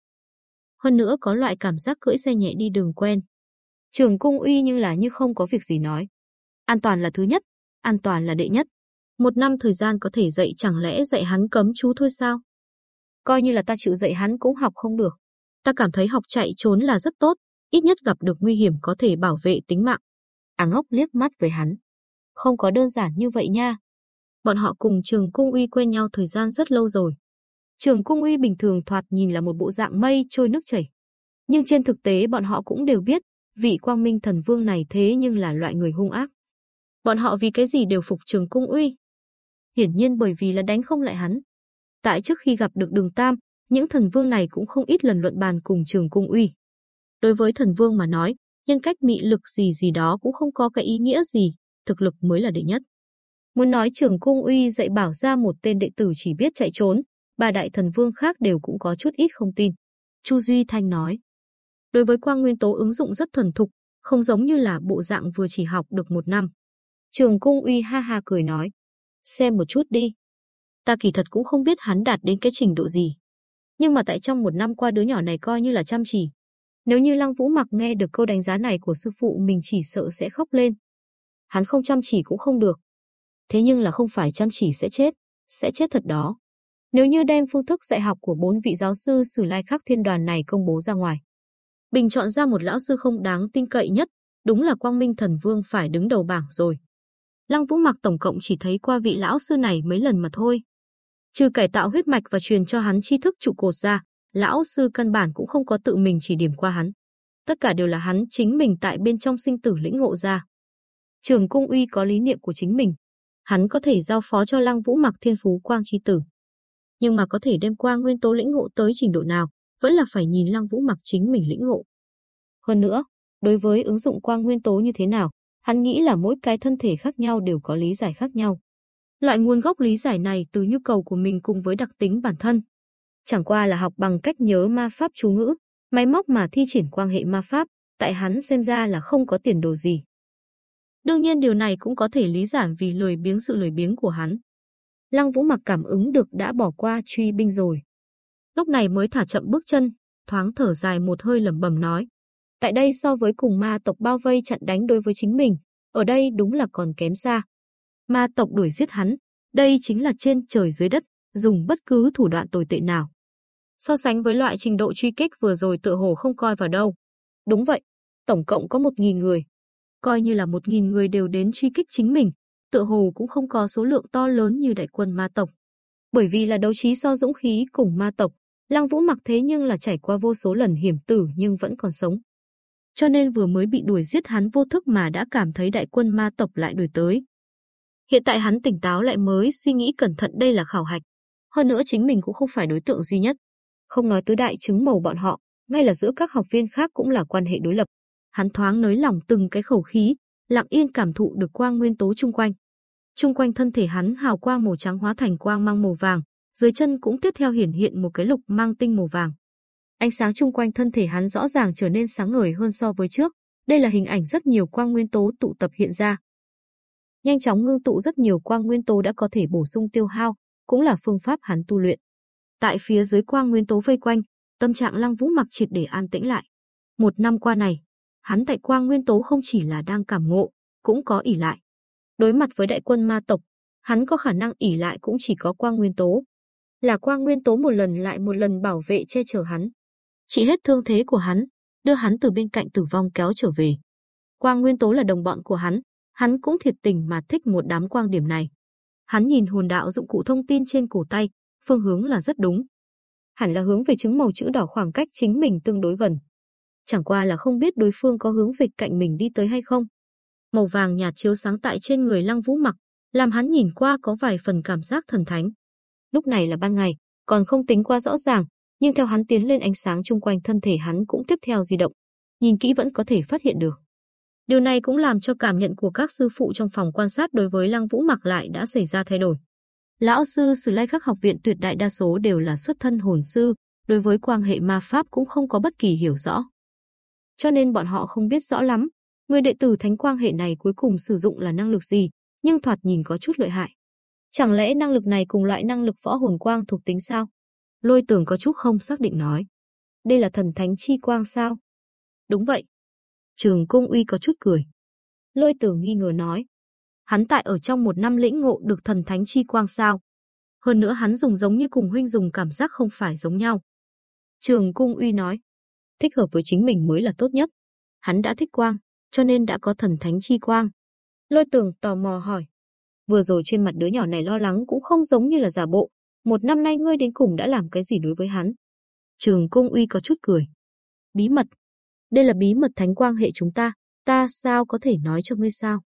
Hơn nữa có loại cảm giác cưỡi xe nhẹ đi đường quen. Trường cung uy nhưng là như không có việc gì nói. An toàn là thứ nhất, an toàn là đệ nhất. Một năm thời gian có thể dạy chẳng lẽ dạy hắn cấm chú thôi sao? Coi như là ta chịu dạy hắn cũng học không được. Ta cảm thấy học chạy trốn là rất tốt, ít nhất gặp được nguy hiểm có thể bảo vệ tính mạng. Á ngốc liếc mắt với hắn. Không có đơn giản như vậy nha. Bọn họ cùng trường cung uy quen nhau thời gian rất lâu rồi. Trường cung uy bình thường thoạt nhìn là một bộ dạng mây trôi nước chảy. Nhưng trên thực tế bọn họ cũng đều biết, vị quang minh thần vương này thế nhưng là loại người hung ác. Bọn họ vì cái gì đều phục trường cung uy? Hiển nhiên bởi vì là đánh không lại hắn. Tại trước khi gặp được đường Tam, những thần vương này cũng không ít lần luận bàn cùng trường cung uy. Đối với thần vương mà nói, nhân cách mị lực gì gì đó cũng không có cái ý nghĩa gì, thực lực mới là đệ nhất. Muốn nói trường cung uy dạy bảo ra một tên đệ tử chỉ biết chạy trốn, bà đại thần vương khác đều cũng có chút ít không tin. Chu Duy Thanh nói, đối với quang nguyên tố ứng dụng rất thuần thục, không giống như là bộ dạng vừa chỉ học được một năm. Trường cung uy ha ha cười nói, xem một chút đi. ta kỳ thật cũng không biết hắn đạt đến cái trình độ gì. Nhưng mà tại trong một năm qua đứa nhỏ này coi như là chăm chỉ. Nếu như Lăng Vũ mặc nghe được câu đánh giá này của sư phụ mình chỉ sợ sẽ khóc lên. Hắn không chăm chỉ cũng không được. Thế nhưng là không phải chăm chỉ sẽ chết, sẽ chết thật đó. Nếu như đem phương thức dạy học của bốn vị giáo sư Sử Lai Khắc Thiên Đoàn này công bố ra ngoài, bình chọn ra một lão sư không đáng tin cậy nhất, đúng là Quang Minh Thần Vương phải đứng đầu bảng rồi. Lăng Vũ Mặc tổng cộng chỉ thấy qua vị lão sư này mấy lần mà thôi. Trừ cải tạo huyết mạch và truyền cho hắn tri thức trụ cột ra, lão sư căn bản cũng không có tự mình chỉ điểm qua hắn. Tất cả đều là hắn chính mình tại bên trong sinh tử lĩnh ngộ ra. Trường Cung Uy có lý niệm của chính mình, hắn có thể giao phó cho Lăng Vũ Mặc Thiên Phú Quang chi tử. Nhưng mà có thể đem qua nguyên tố lĩnh ngộ tới trình độ nào, vẫn là phải nhìn Lăng Vũ Mặc chính mình lĩnh ngộ. Hơn nữa, đối với ứng dụng quang nguyên tố như thế nào, hắn nghĩ là mỗi cái thân thể khác nhau đều có lý giải khác nhau. Loại nguồn gốc lý giải này từ nhu cầu của mình cùng với đặc tính bản thân. Chẳng qua là học bằng cách nhớ ma pháp chú ngữ, máy móc mà thi triển quan hệ ma pháp, tại hắn xem ra là không có tiền đồ gì. Đương nhiên điều này cũng có thể lý giải vì lười biếng sự lười biếng của hắn. Lăng Vũ mặc cảm ứng được đã bỏ qua truy binh rồi. Lúc này mới thả chậm bước chân, thoáng thở dài một hơi lẩm bẩm nói. Tại đây so với cùng ma tộc bao vây chặn đánh đối với chính mình, ở đây đúng là còn kém xa. Ma tộc đuổi giết hắn, đây chính là trên trời dưới đất, dùng bất cứ thủ đoạn tồi tệ nào. So sánh với loại trình độ truy kích vừa rồi tựa hồ không coi vào đâu. Đúng vậy, tổng cộng có một nghìn người. Coi như là một nghìn người đều đến truy kích chính mình, tựa hồ cũng không có số lượng to lớn như đại quân ma tộc. Bởi vì là đấu trí so dũng khí cùng ma tộc, Lăng Vũ mặc thế nhưng là trải qua vô số lần hiểm tử nhưng vẫn còn sống. Cho nên vừa mới bị đuổi giết hắn vô thức mà đã cảm thấy đại quân ma tộc lại đuổi tới. Hiện tại hắn tỉnh táo lại mới suy nghĩ cẩn thận đây là khảo hạch. Hơn nữa chính mình cũng không phải đối tượng duy nhất. Không nói tứ đại chứng màu bọn họ, ngay là giữa các học viên khác cũng là quan hệ đối lập. Hắn thoáng nới lỏng từng cái khẩu khí, lặng yên cảm thụ được quang nguyên tố chung quanh. Chung quanh thân thể hắn hào quang màu trắng hóa thành quang mang màu vàng, dưới chân cũng tiếp theo hiển hiện một cái lục mang tinh màu vàng. Ánh sáng chung quanh thân thể hắn rõ ràng trở nên sáng ngời hơn so với trước. Đây là hình ảnh rất nhiều quang nguyên tố tụ tập hiện ra. Nhanh chóng ngưng tụ rất nhiều quang nguyên tố đã có thể bổ sung tiêu hao, cũng là phương pháp hắn tu luyện. Tại phía dưới quang nguyên tố vây quanh, tâm trạng Lăng Vũ mặc triệt để an tĩnh lại. Một năm qua này, hắn tại quang nguyên tố không chỉ là đang cảm ngộ, cũng có ỉ lại. Đối mặt với đại quân ma tộc, hắn có khả năng ỉ lại cũng chỉ có quang nguyên tố. Là quang nguyên tố một lần lại một lần bảo vệ che chở hắn. Trị hết thương thế của hắn, đưa hắn từ bên cạnh tử vong kéo trở về. Quang nguyên tố là đồng bọn của hắn, hắn cũng thiệt tình mà thích một đám quang điểm này. Hắn nhìn hồn đạo dụng cụ thông tin trên cổ tay, phương hướng là rất đúng. Hẳn là hướng về trứng màu chữ đỏ khoảng cách chính mình tương đối gần. Chẳng qua là không biết đối phương có hướng về cạnh mình đi tới hay không. Màu vàng nhạt chiếu sáng tại trên người Lăng Vũ mặc, làm hắn nhìn qua có vài phần cảm giác thần thánh. Lúc này là ban ngày, còn không tính qua rõ ràng, nhưng theo hắn tiến lên ánh sáng chung quanh thân thể hắn cũng tiếp theo di động. Nhìn kỹ vẫn có thể phát hiện được. Điều này cũng làm cho cảm nhận của các sư phụ trong phòng quan sát đối với Lăng Vũ mặc lại đã xảy ra thay đổi. Lão sư Sử Lai Khắc học viện tuyệt đại đa số đều là xuất thân hồn sư, đối với quan hệ ma pháp cũng không có bất kỳ hiểu rõ. Cho nên bọn họ không biết rõ lắm, người đệ tử thánh quang hệ này cuối cùng sử dụng là năng lực gì, nhưng thoạt nhìn có chút lợi hại. Chẳng lẽ năng lực này cùng loại năng lực võ hồn quang thuộc tính sao? Lôi tường có chút không xác định nói. Đây là thần thánh chi quang sao? Đúng vậy. Trường cung uy có chút cười. Lôi tường nghi ngờ nói. Hắn tại ở trong một năm lĩnh ngộ được thần thánh chi quang sao? Hơn nữa hắn dùng giống như cùng huynh dùng cảm giác không phải giống nhau. Trường cung uy nói. Thích hợp với chính mình mới là tốt nhất. Hắn đã thích quang, cho nên đã có thần thánh chi quang. Lôi tường tò mò hỏi. Vừa rồi trên mặt đứa nhỏ này lo lắng cũng không giống như là giả bộ, một năm nay ngươi đến cùng đã làm cái gì đối với hắn? Trường Cung Uy có chút cười. Bí mật. Đây là bí mật thánh quang hệ chúng ta, ta sao có thể nói cho ngươi sao?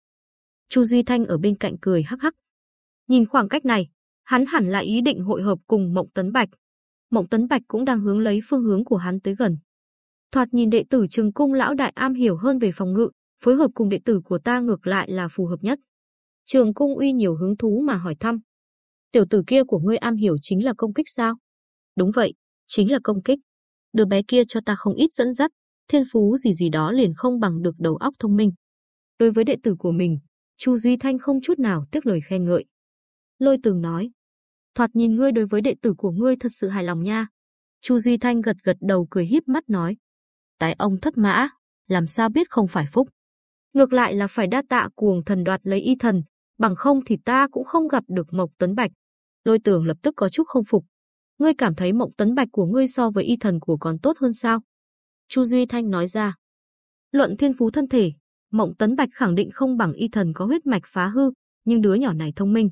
Chu Duy Thanh ở bên cạnh cười hắc hắc. Nhìn khoảng cách này, hắn hẳn là ý định hội hợp cùng Mộng Tấn Bạch. Mộng Tấn Bạch cũng đang hướng lấy phương hướng của hắn tới gần. Thoạt nhìn đệ tử Trường Cung lão đại am hiểu hơn về phòng ngự, phối hợp cùng đệ tử của ta ngược lại là phù hợp nhất. Trường Cung Uy nhiều hứng thú mà hỏi thăm. Tiểu tử kia của ngươi am hiểu chính là công kích sao? Đúng vậy, chính là công kích. Đứa bé kia cho ta không ít dẫn dắt, thiên phú gì gì đó liền không bằng được đầu óc thông minh. Đối với đệ tử của mình, Chu Duy Thanh không chút nào tiếc lời khen ngợi. Lôi Tường nói, Thoạt nhìn ngươi đối với đệ tử của ngươi thật sự hài lòng nha. Chu Duy Thanh gật gật đầu cười híp mắt nói. Tại ông thất mã, làm sao biết không phải phúc. Ngược lại là phải đa tạ cuồng thần đoạt lấy y thần, bằng không thì ta cũng không gặp được Mộc Tấn Bạch. Lôi tường lập tức có chút không phục. Ngươi cảm thấy mộng Tấn Bạch của ngươi so với y thần của còn tốt hơn sao? Chu Duy Thanh nói ra. Luận thiên phú thân thể, Mộng Tấn Bạch khẳng định không bằng y thần có huyết mạch phá hư, nhưng đứa nhỏ này thông minh.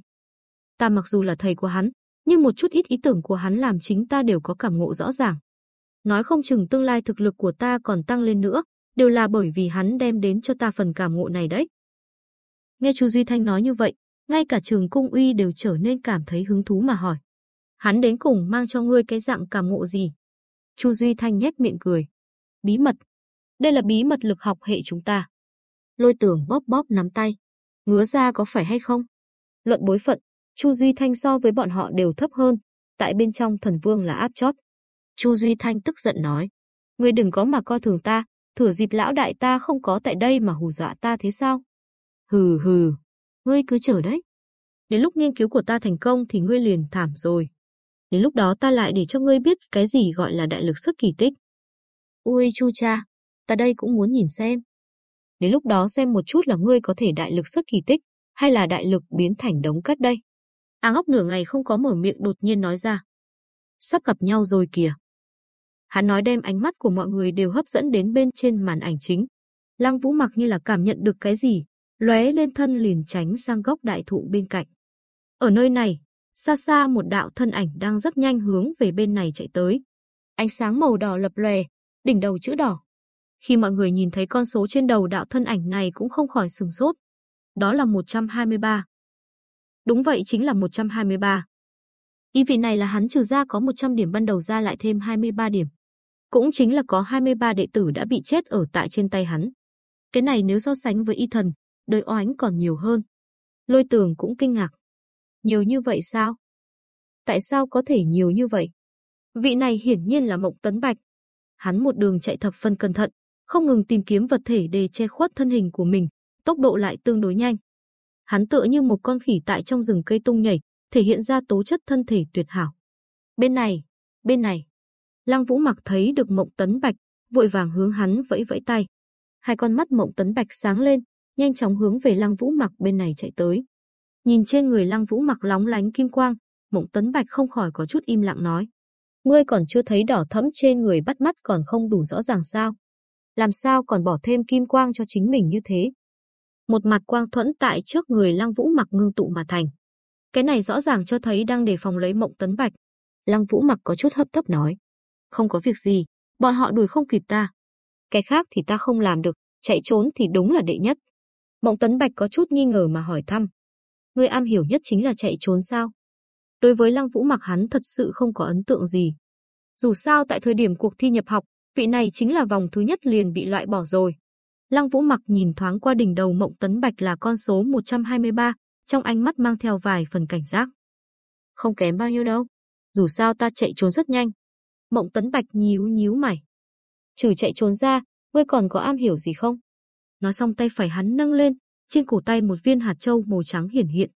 Ta mặc dù là thầy của hắn, nhưng một chút ít ý tưởng của hắn làm chính ta đều có cảm ngộ rõ ràng. Nói không chừng tương lai thực lực của ta còn tăng lên nữa, đều là bởi vì hắn đem đến cho ta phần cảm ngộ này đấy. Nghe Chu Duy Thanh nói như vậy, ngay cả trường cung uy đều trở nên cảm thấy hứng thú mà hỏi. Hắn đến cùng mang cho ngươi cái dạng cảm ngộ gì? Chu Duy Thanh nhếch miệng cười. Bí mật. Đây là bí mật lực học hệ chúng ta. Lôi Tưởng bóp bóp nắm tay. Ngứa ra có phải hay không? Luận bối phận, Chu Duy Thanh so với bọn họ đều thấp hơn. Tại bên trong thần vương là áp chót. Chu Duy Thanh tức giận nói. Ngươi đừng có mà coi thường ta, thử dịp lão đại ta không có tại đây mà hù dọa ta thế sao? Hừ hừ, ngươi cứ chờ đấy. Đến lúc nghiên cứu của ta thành công thì ngươi liền thảm rồi. Đến lúc đó ta lại để cho ngươi biết cái gì gọi là đại lực xuất kỳ tích. Ui chu cha, ta đây cũng muốn nhìn xem. Đến lúc đó xem một chút là ngươi có thể đại lực xuất kỳ tích, hay là đại lực biến thành đống cát đây. A ngốc nửa ngày không có mở miệng đột nhiên nói ra. Sắp gặp nhau rồi kìa. Hắn nói đem ánh mắt của mọi người đều hấp dẫn đến bên trên màn ảnh chính. Lăng Vũ mặc như là cảm nhận được cái gì, lóe lên thân liền tránh sang góc đại thụ bên cạnh. Ở nơi này, xa xa một đạo thân ảnh đang rất nhanh hướng về bên này chạy tới. Ánh sáng màu đỏ lập lòe, đỉnh đầu chữ đỏ. Khi mọi người nhìn thấy con số trên đầu đạo thân ảnh này cũng không khỏi sừng sốt. Đó là 123. Đúng vậy chính là 123. Ý vị này là hắn trừ ra có 100 điểm ban đầu ra lại thêm 23 điểm. Cũng chính là có 23 đệ tử đã bị chết ở tại trên tay hắn. Cái này nếu so sánh với y thần, đời oánh còn nhiều hơn. Lôi tường cũng kinh ngạc. Nhiều như vậy sao? Tại sao có thể nhiều như vậy? Vị này hiển nhiên là Mộng Tấn Bạch. Hắn một đường chạy thập phân cẩn thận, không ngừng tìm kiếm vật thể để che khuất thân hình của mình, tốc độ lại tương đối nhanh. Hắn tựa như một con khỉ tại trong rừng cây tung nhảy, thể hiện ra tố chất thân thể tuyệt hảo. Bên này, bên này. Lăng Vũ Mặc thấy được Mộng Tấn Bạch, vội vàng hướng hắn vẫy vẫy tay. Hai con mắt Mộng Tấn Bạch sáng lên, nhanh chóng hướng về Lăng Vũ Mặc bên này chạy tới. Nhìn trên người Lăng Vũ Mặc lóng lánh kim quang, Mộng Tấn Bạch không khỏi có chút im lặng nói: "Ngươi còn chưa thấy đỏ thẫm trên người bắt mắt còn không đủ rõ ràng sao? Làm sao còn bỏ thêm kim quang cho chính mình như thế?" Một mặt quang thuẫn tại trước người Lăng Vũ Mặc ngưng tụ mà thành. Cái này rõ ràng cho thấy đang đề phòng lấy Mộng Tấn Bạch. Lăng Vũ Mặc có chút hấp tấp nói: "Không có việc gì, bọn họ đuổi không kịp ta. Cái khác thì ta không làm được, chạy trốn thì đúng là đệ nhất." Mộng Tấn Bạch có chút nghi ngờ mà hỏi thăm. Người am hiểu nhất chính là chạy trốn sao? Đối với Lăng Vũ Mặc hắn thật sự không có ấn tượng gì. Dù sao tại thời điểm cuộc thi nhập học, vị này chính là vòng thứ nhất liền bị loại bỏ rồi. Lăng Vũ Mặc nhìn thoáng qua đỉnh đầu Mộng Tấn Bạch là con số 123, trong ánh mắt mang theo vài phần cảnh giác. Không kém bao nhiêu đâu, dù sao ta chạy trốn rất nhanh. Mộng Tấn Bạch nhíu nhíu mày. Trừ chạy trốn ra, ngươi còn có am hiểu gì không? Nói xong tay phải hắn nâng lên, trên cổ tay một viên hạt châu màu trắng hiển hiện.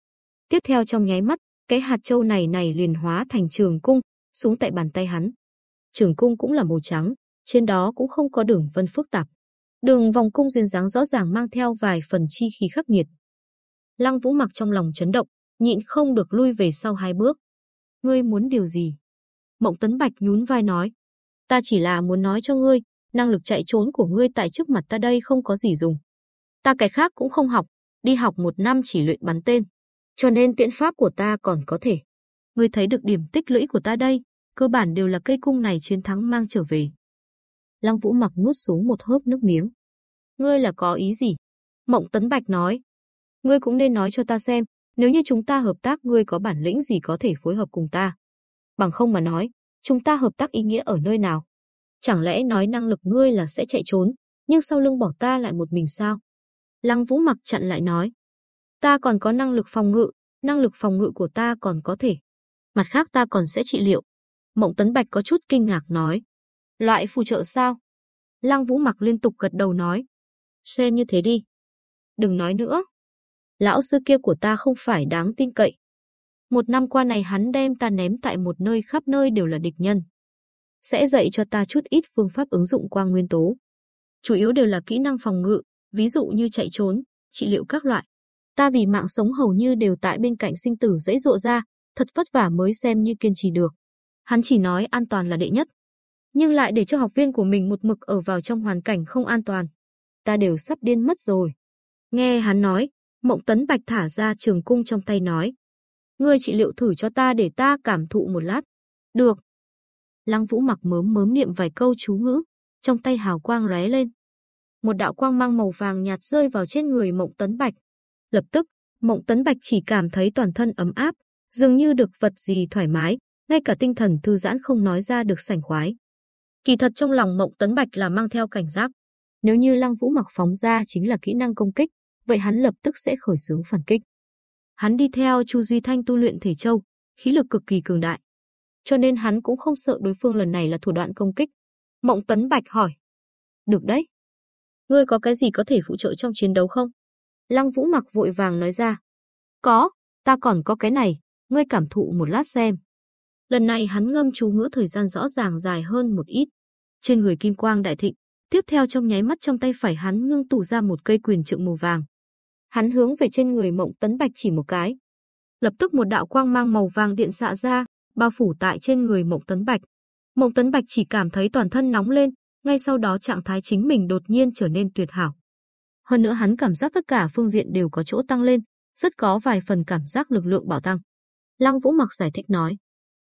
Tiếp theo trong nháy mắt, cái hạt châu này này liền hóa thành trường cung, xuống tại bàn tay hắn. Trường cung cũng là màu trắng, trên đó cũng không có đường vân phức tạp. Đường vòng cung duyên dáng rõ ràng mang theo vài phần chi khí khắc nghiệt. Lăng Vũ mặc trong lòng chấn động, nhịn không được lui về sau hai bước. Ngươi muốn điều gì? Mộng Tấn Bạch nhún vai nói. Ta chỉ là muốn nói cho ngươi, năng lực chạy trốn của ngươi tại trước mặt ta đây không có gì dùng. Ta cái khác cũng không học, đi học một năm chỉ luyện bắn tên, cho nên tiễn pháp của ta còn có thể. Ngươi thấy được điểm tích lũy của ta đây, cơ bản đều là cây cung này chiến thắng mang trở về. Lăng Vũ mặc nuốt xuống một hớp nước miếng. Ngươi là có ý gì? Mộng Tấn Bạch nói. Ngươi cũng nên nói cho ta xem, nếu như chúng ta hợp tác ngươi có bản lĩnh gì có thể phối hợp cùng ta. Bằng không mà nói, chúng ta hợp tác ý nghĩa ở nơi nào? Chẳng lẽ nói năng lực ngươi là sẽ chạy trốn, nhưng sau lưng bỏ ta lại một mình sao? Lăng Vũ mặc chặn lại nói. Ta còn có năng lực phòng ngự, năng lực phòng ngự của ta còn có thể. Mặt khác ta còn sẽ trị liệu. Mộng Tấn Bạch có chút kinh ngạc nói. Loại phù trợ sao? Lăng Vũ mặc liên tục gật đầu nói. Xem như thế đi. Đừng nói nữa. Lão sư kia của ta không phải đáng tin cậy. Một năm qua này hắn đem ta ném tại một nơi khắp nơi đều là địch nhân. Sẽ dạy cho ta chút ít phương pháp ứng dụng quang nguyên tố. Chủ yếu đều là kỹ năng phòng ngự, ví dụ như chạy trốn, trị liệu các loại. Ta vì mạng sống hầu như đều tại bên cạnh sinh tử dễ dụa ra, thật vất vả mới xem như kiên trì được. Hắn chỉ nói an toàn là đệ nhất, nhưng lại để cho học viên của mình một mực ở vào trong hoàn cảnh không an toàn. Ta đều sắp điên mất rồi. Nghe hắn nói, Mộng Tấn Bạch thả ra trường cung trong tay nói. Ngươi trị liệu thử cho ta để ta cảm thụ một lát. Được. Lăng Vũ mặc mớm mớm niệm vài câu chú ngữ, trong tay hào quang lóe lên. Một đạo quang mang màu vàng nhạt rơi vào trên người Mộng Tấn Bạch. Lập tức, Mộng Tấn Bạch chỉ cảm thấy toàn thân ấm áp, dường như được vật gì thoải mái, ngay cả tinh thần thư giãn không nói ra được sảnh khoái. Kỳ thật trong lòng Mộng Tấn Bạch là mang theo cảnh giác. Nếu như Lăng Vũ mặc phóng ra chính là kỹ năng công kích, vậy hắn lập tức sẽ khởi xướng phản kích. Hắn đi theo Chu Duy Thanh tu luyện thể châu, khí lực cực kỳ cường đại. Cho nên hắn cũng không sợ đối phương lần này là thủ đoạn công kích. Mộng Tấn Bạch hỏi. Được đấy. Ngươi có cái gì có thể phụ trợ trong chiến đấu không? Lăng Vũ mặc vội vàng nói ra. Có, ta còn có cái này, ngươi cảm thụ một lát xem. Lần này hắn ngâm chú ngữ thời gian rõ ràng dài hơn một ít. Trên người kim quang đại thịnh, tiếp theo trong nháy mắt trong tay phải hắn ngưng tụ ra một cây quyền trượng màu vàng. Hắn hướng về trên người Mộng Tấn Bạch chỉ một cái. Lập tức một đạo quang mang màu vàng điện xạ ra, bao phủ tại trên người Mộng Tấn Bạch. Mộng Tấn Bạch chỉ cảm thấy toàn thân nóng lên, ngay sau đó trạng thái chính mình đột nhiên trở nên tuyệt hảo. Hơn nữa hắn cảm giác tất cả phương diện đều có chỗ tăng lên, rất có vài phần cảm giác lực lượng bảo tăng. Lăng Vũ Mặc giải thích nói,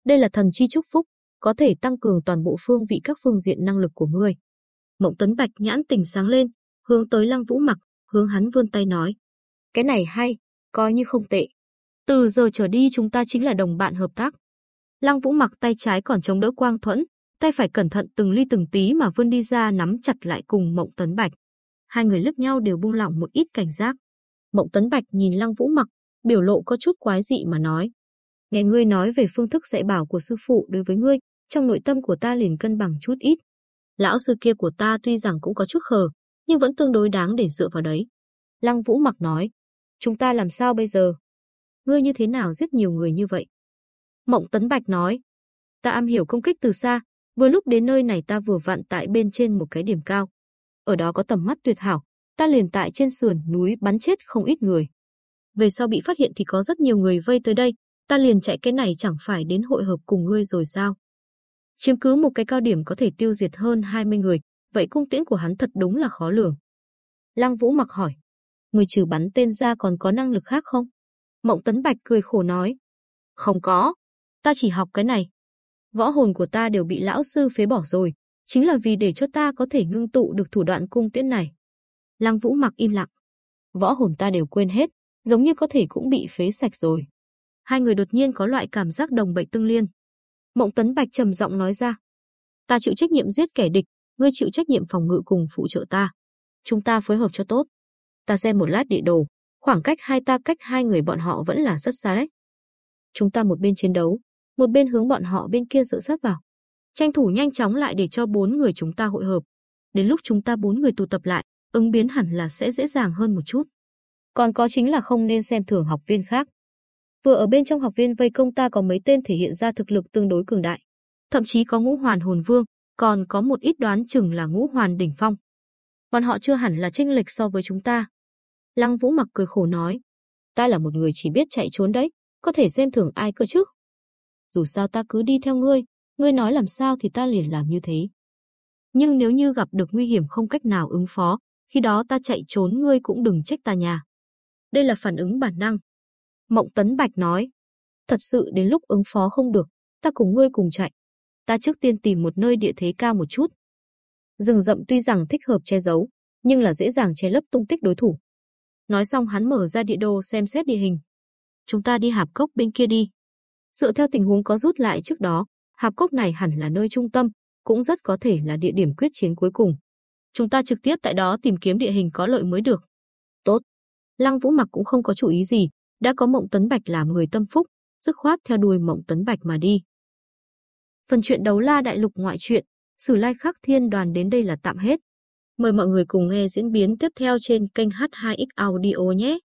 đây là thần chi chúc phúc, có thể tăng cường toàn bộ phương vị các phương diện năng lực của ngươi. Mộng Tấn Bạch nhãn tình sáng lên, hướng tới Lăng Vũ Mặc, hướng hắn vươn tay nói, cái này hay, coi như không tệ. Từ giờ trở đi chúng ta chính là đồng bạn hợp tác. Lăng Vũ Mặc tay trái còn chống đỡ Quang Thuẫn, tay phải cẩn thận từng ly từng tí mà vươn đi ra nắm chặt lại cùng Mộng Tấn Bạch. Hai người lướt nhau đều buông lỏng một ít cảnh giác. Mộng Tấn Bạch nhìn Lăng Vũ Mặc, biểu lộ có chút quái dị mà nói: Nghe ngươi nói về phương thức dạy bảo của sư phụ đối với ngươi, trong nội tâm của ta liền cân bằng chút ít. Lão sư kia của ta tuy rằng cũng có chút khờ, nhưng vẫn tương đối đáng để dựa vào đấy. Lăng Vũ mặc nói, chúng ta làm sao bây giờ? Ngươi như thế nào giết nhiều người như vậy? Mộng Tấn Bạch nói, ta am hiểu công kích từ xa, vừa lúc đến nơi này ta vừa vặn tại bên trên một cái điểm cao. Ở đó có tầm mắt tuyệt hảo, ta liền tại trên sườn núi bắn chết không ít người. Về sau bị phát hiện thì có rất nhiều người vây tới đây, ta liền chạy cái này chẳng phải đến hội hợp cùng ngươi rồi sao? Chiếm cứ một cái cao điểm có thể tiêu diệt hơn 20 người, vậy cung tiễn của hắn thật đúng là khó lường. Lăng Vũ mặc hỏi, người trừ bắn tên ra còn có năng lực khác không? Mộng Tấn Bạch cười khổ nói, không có, ta chỉ học cái này. Võ hồn của ta đều bị lão sư phế bỏ rồi, chính là vì để cho ta có thể ngưng tụ được thủ đoạn cung tiễn này. Lăng Vũ mặc im lặng, võ hồn ta đều quên hết, giống như có thể cũng bị phế sạch rồi hai người đột nhiên có loại cảm giác đồng bệnh tương liên. Mộng Tấn Bạch trầm giọng nói ra, ta chịu trách nhiệm giết kẻ địch, ngươi chịu trách nhiệm phòng ngự cùng phụ trợ ta. Chúng ta phối hợp cho tốt. Ta xem một lát địa đồ, khoảng cách hai ta cách hai người bọn họ vẫn là rất xa đấy. Chúng ta một bên chiến đấu, một bên hướng bọn họ bên kia sợ sát vào. Tranh thủ nhanh chóng lại để cho bốn người chúng ta hội hợp. Đến lúc chúng ta bốn người tụ tập lại, ứng biến hẳn là sẽ dễ dàng hơn một chút. Còn có chính là không nên xem thường học viên khác. Vừa ở bên trong học viên vây công ta có mấy tên thể hiện ra thực lực tương đối cường đại. Thậm chí có ngũ hoàn hồn vương, còn có một ít đoán chừng là ngũ hoàn đỉnh phong. Bọn họ chưa hẳn là chênh lệch so với chúng ta. Lăng Vũ mặc cười khổ nói, ta là một người chỉ biết chạy trốn đấy, có thể xem thường ai cơ chứ. Dù sao ta cứ đi theo ngươi, ngươi nói làm sao thì ta liền làm như thế. Nhưng nếu như gặp được nguy hiểm không cách nào ứng phó, khi đó ta chạy trốn ngươi cũng đừng trách ta nhà. Đây là phản ứng bản năng, Mộng Tấn Bạch nói, thật sự đến lúc ứng phó không được, ta cùng ngươi cùng chạy. Ta trước tiên tìm một nơi địa thế cao một chút. Rừng rậm tuy rằng thích hợp che giấu, nhưng là dễ dàng che lấp tung tích đối thủ. Nói xong hắn mở ra địa đồ xem xét địa hình. Chúng ta đi hạp cốc bên kia đi. Dựa theo tình huống có rút lại trước đó, hạp cốc này hẳn là nơi trung tâm, cũng rất có thể là địa điểm quyết chiến cuối cùng. Chúng ta trực tiếp tại đó tìm kiếm địa hình có lợi mới được. Tốt. Lăng Vũ Mặc cũng không có chủ ý gì, đã có Mộng Tấn Bạch làm người tâm phúc, dứt khoát theo đuôi Mộng Tấn Bạch mà đi. Phần truyện đấu la đại lục ngoại truyện, Sử Lai Khắc Thiên Đoàn đến đây là tạm hết. Mời mọi người cùng nghe diễn biến tiếp theo trên kênh H2X Audio nhé.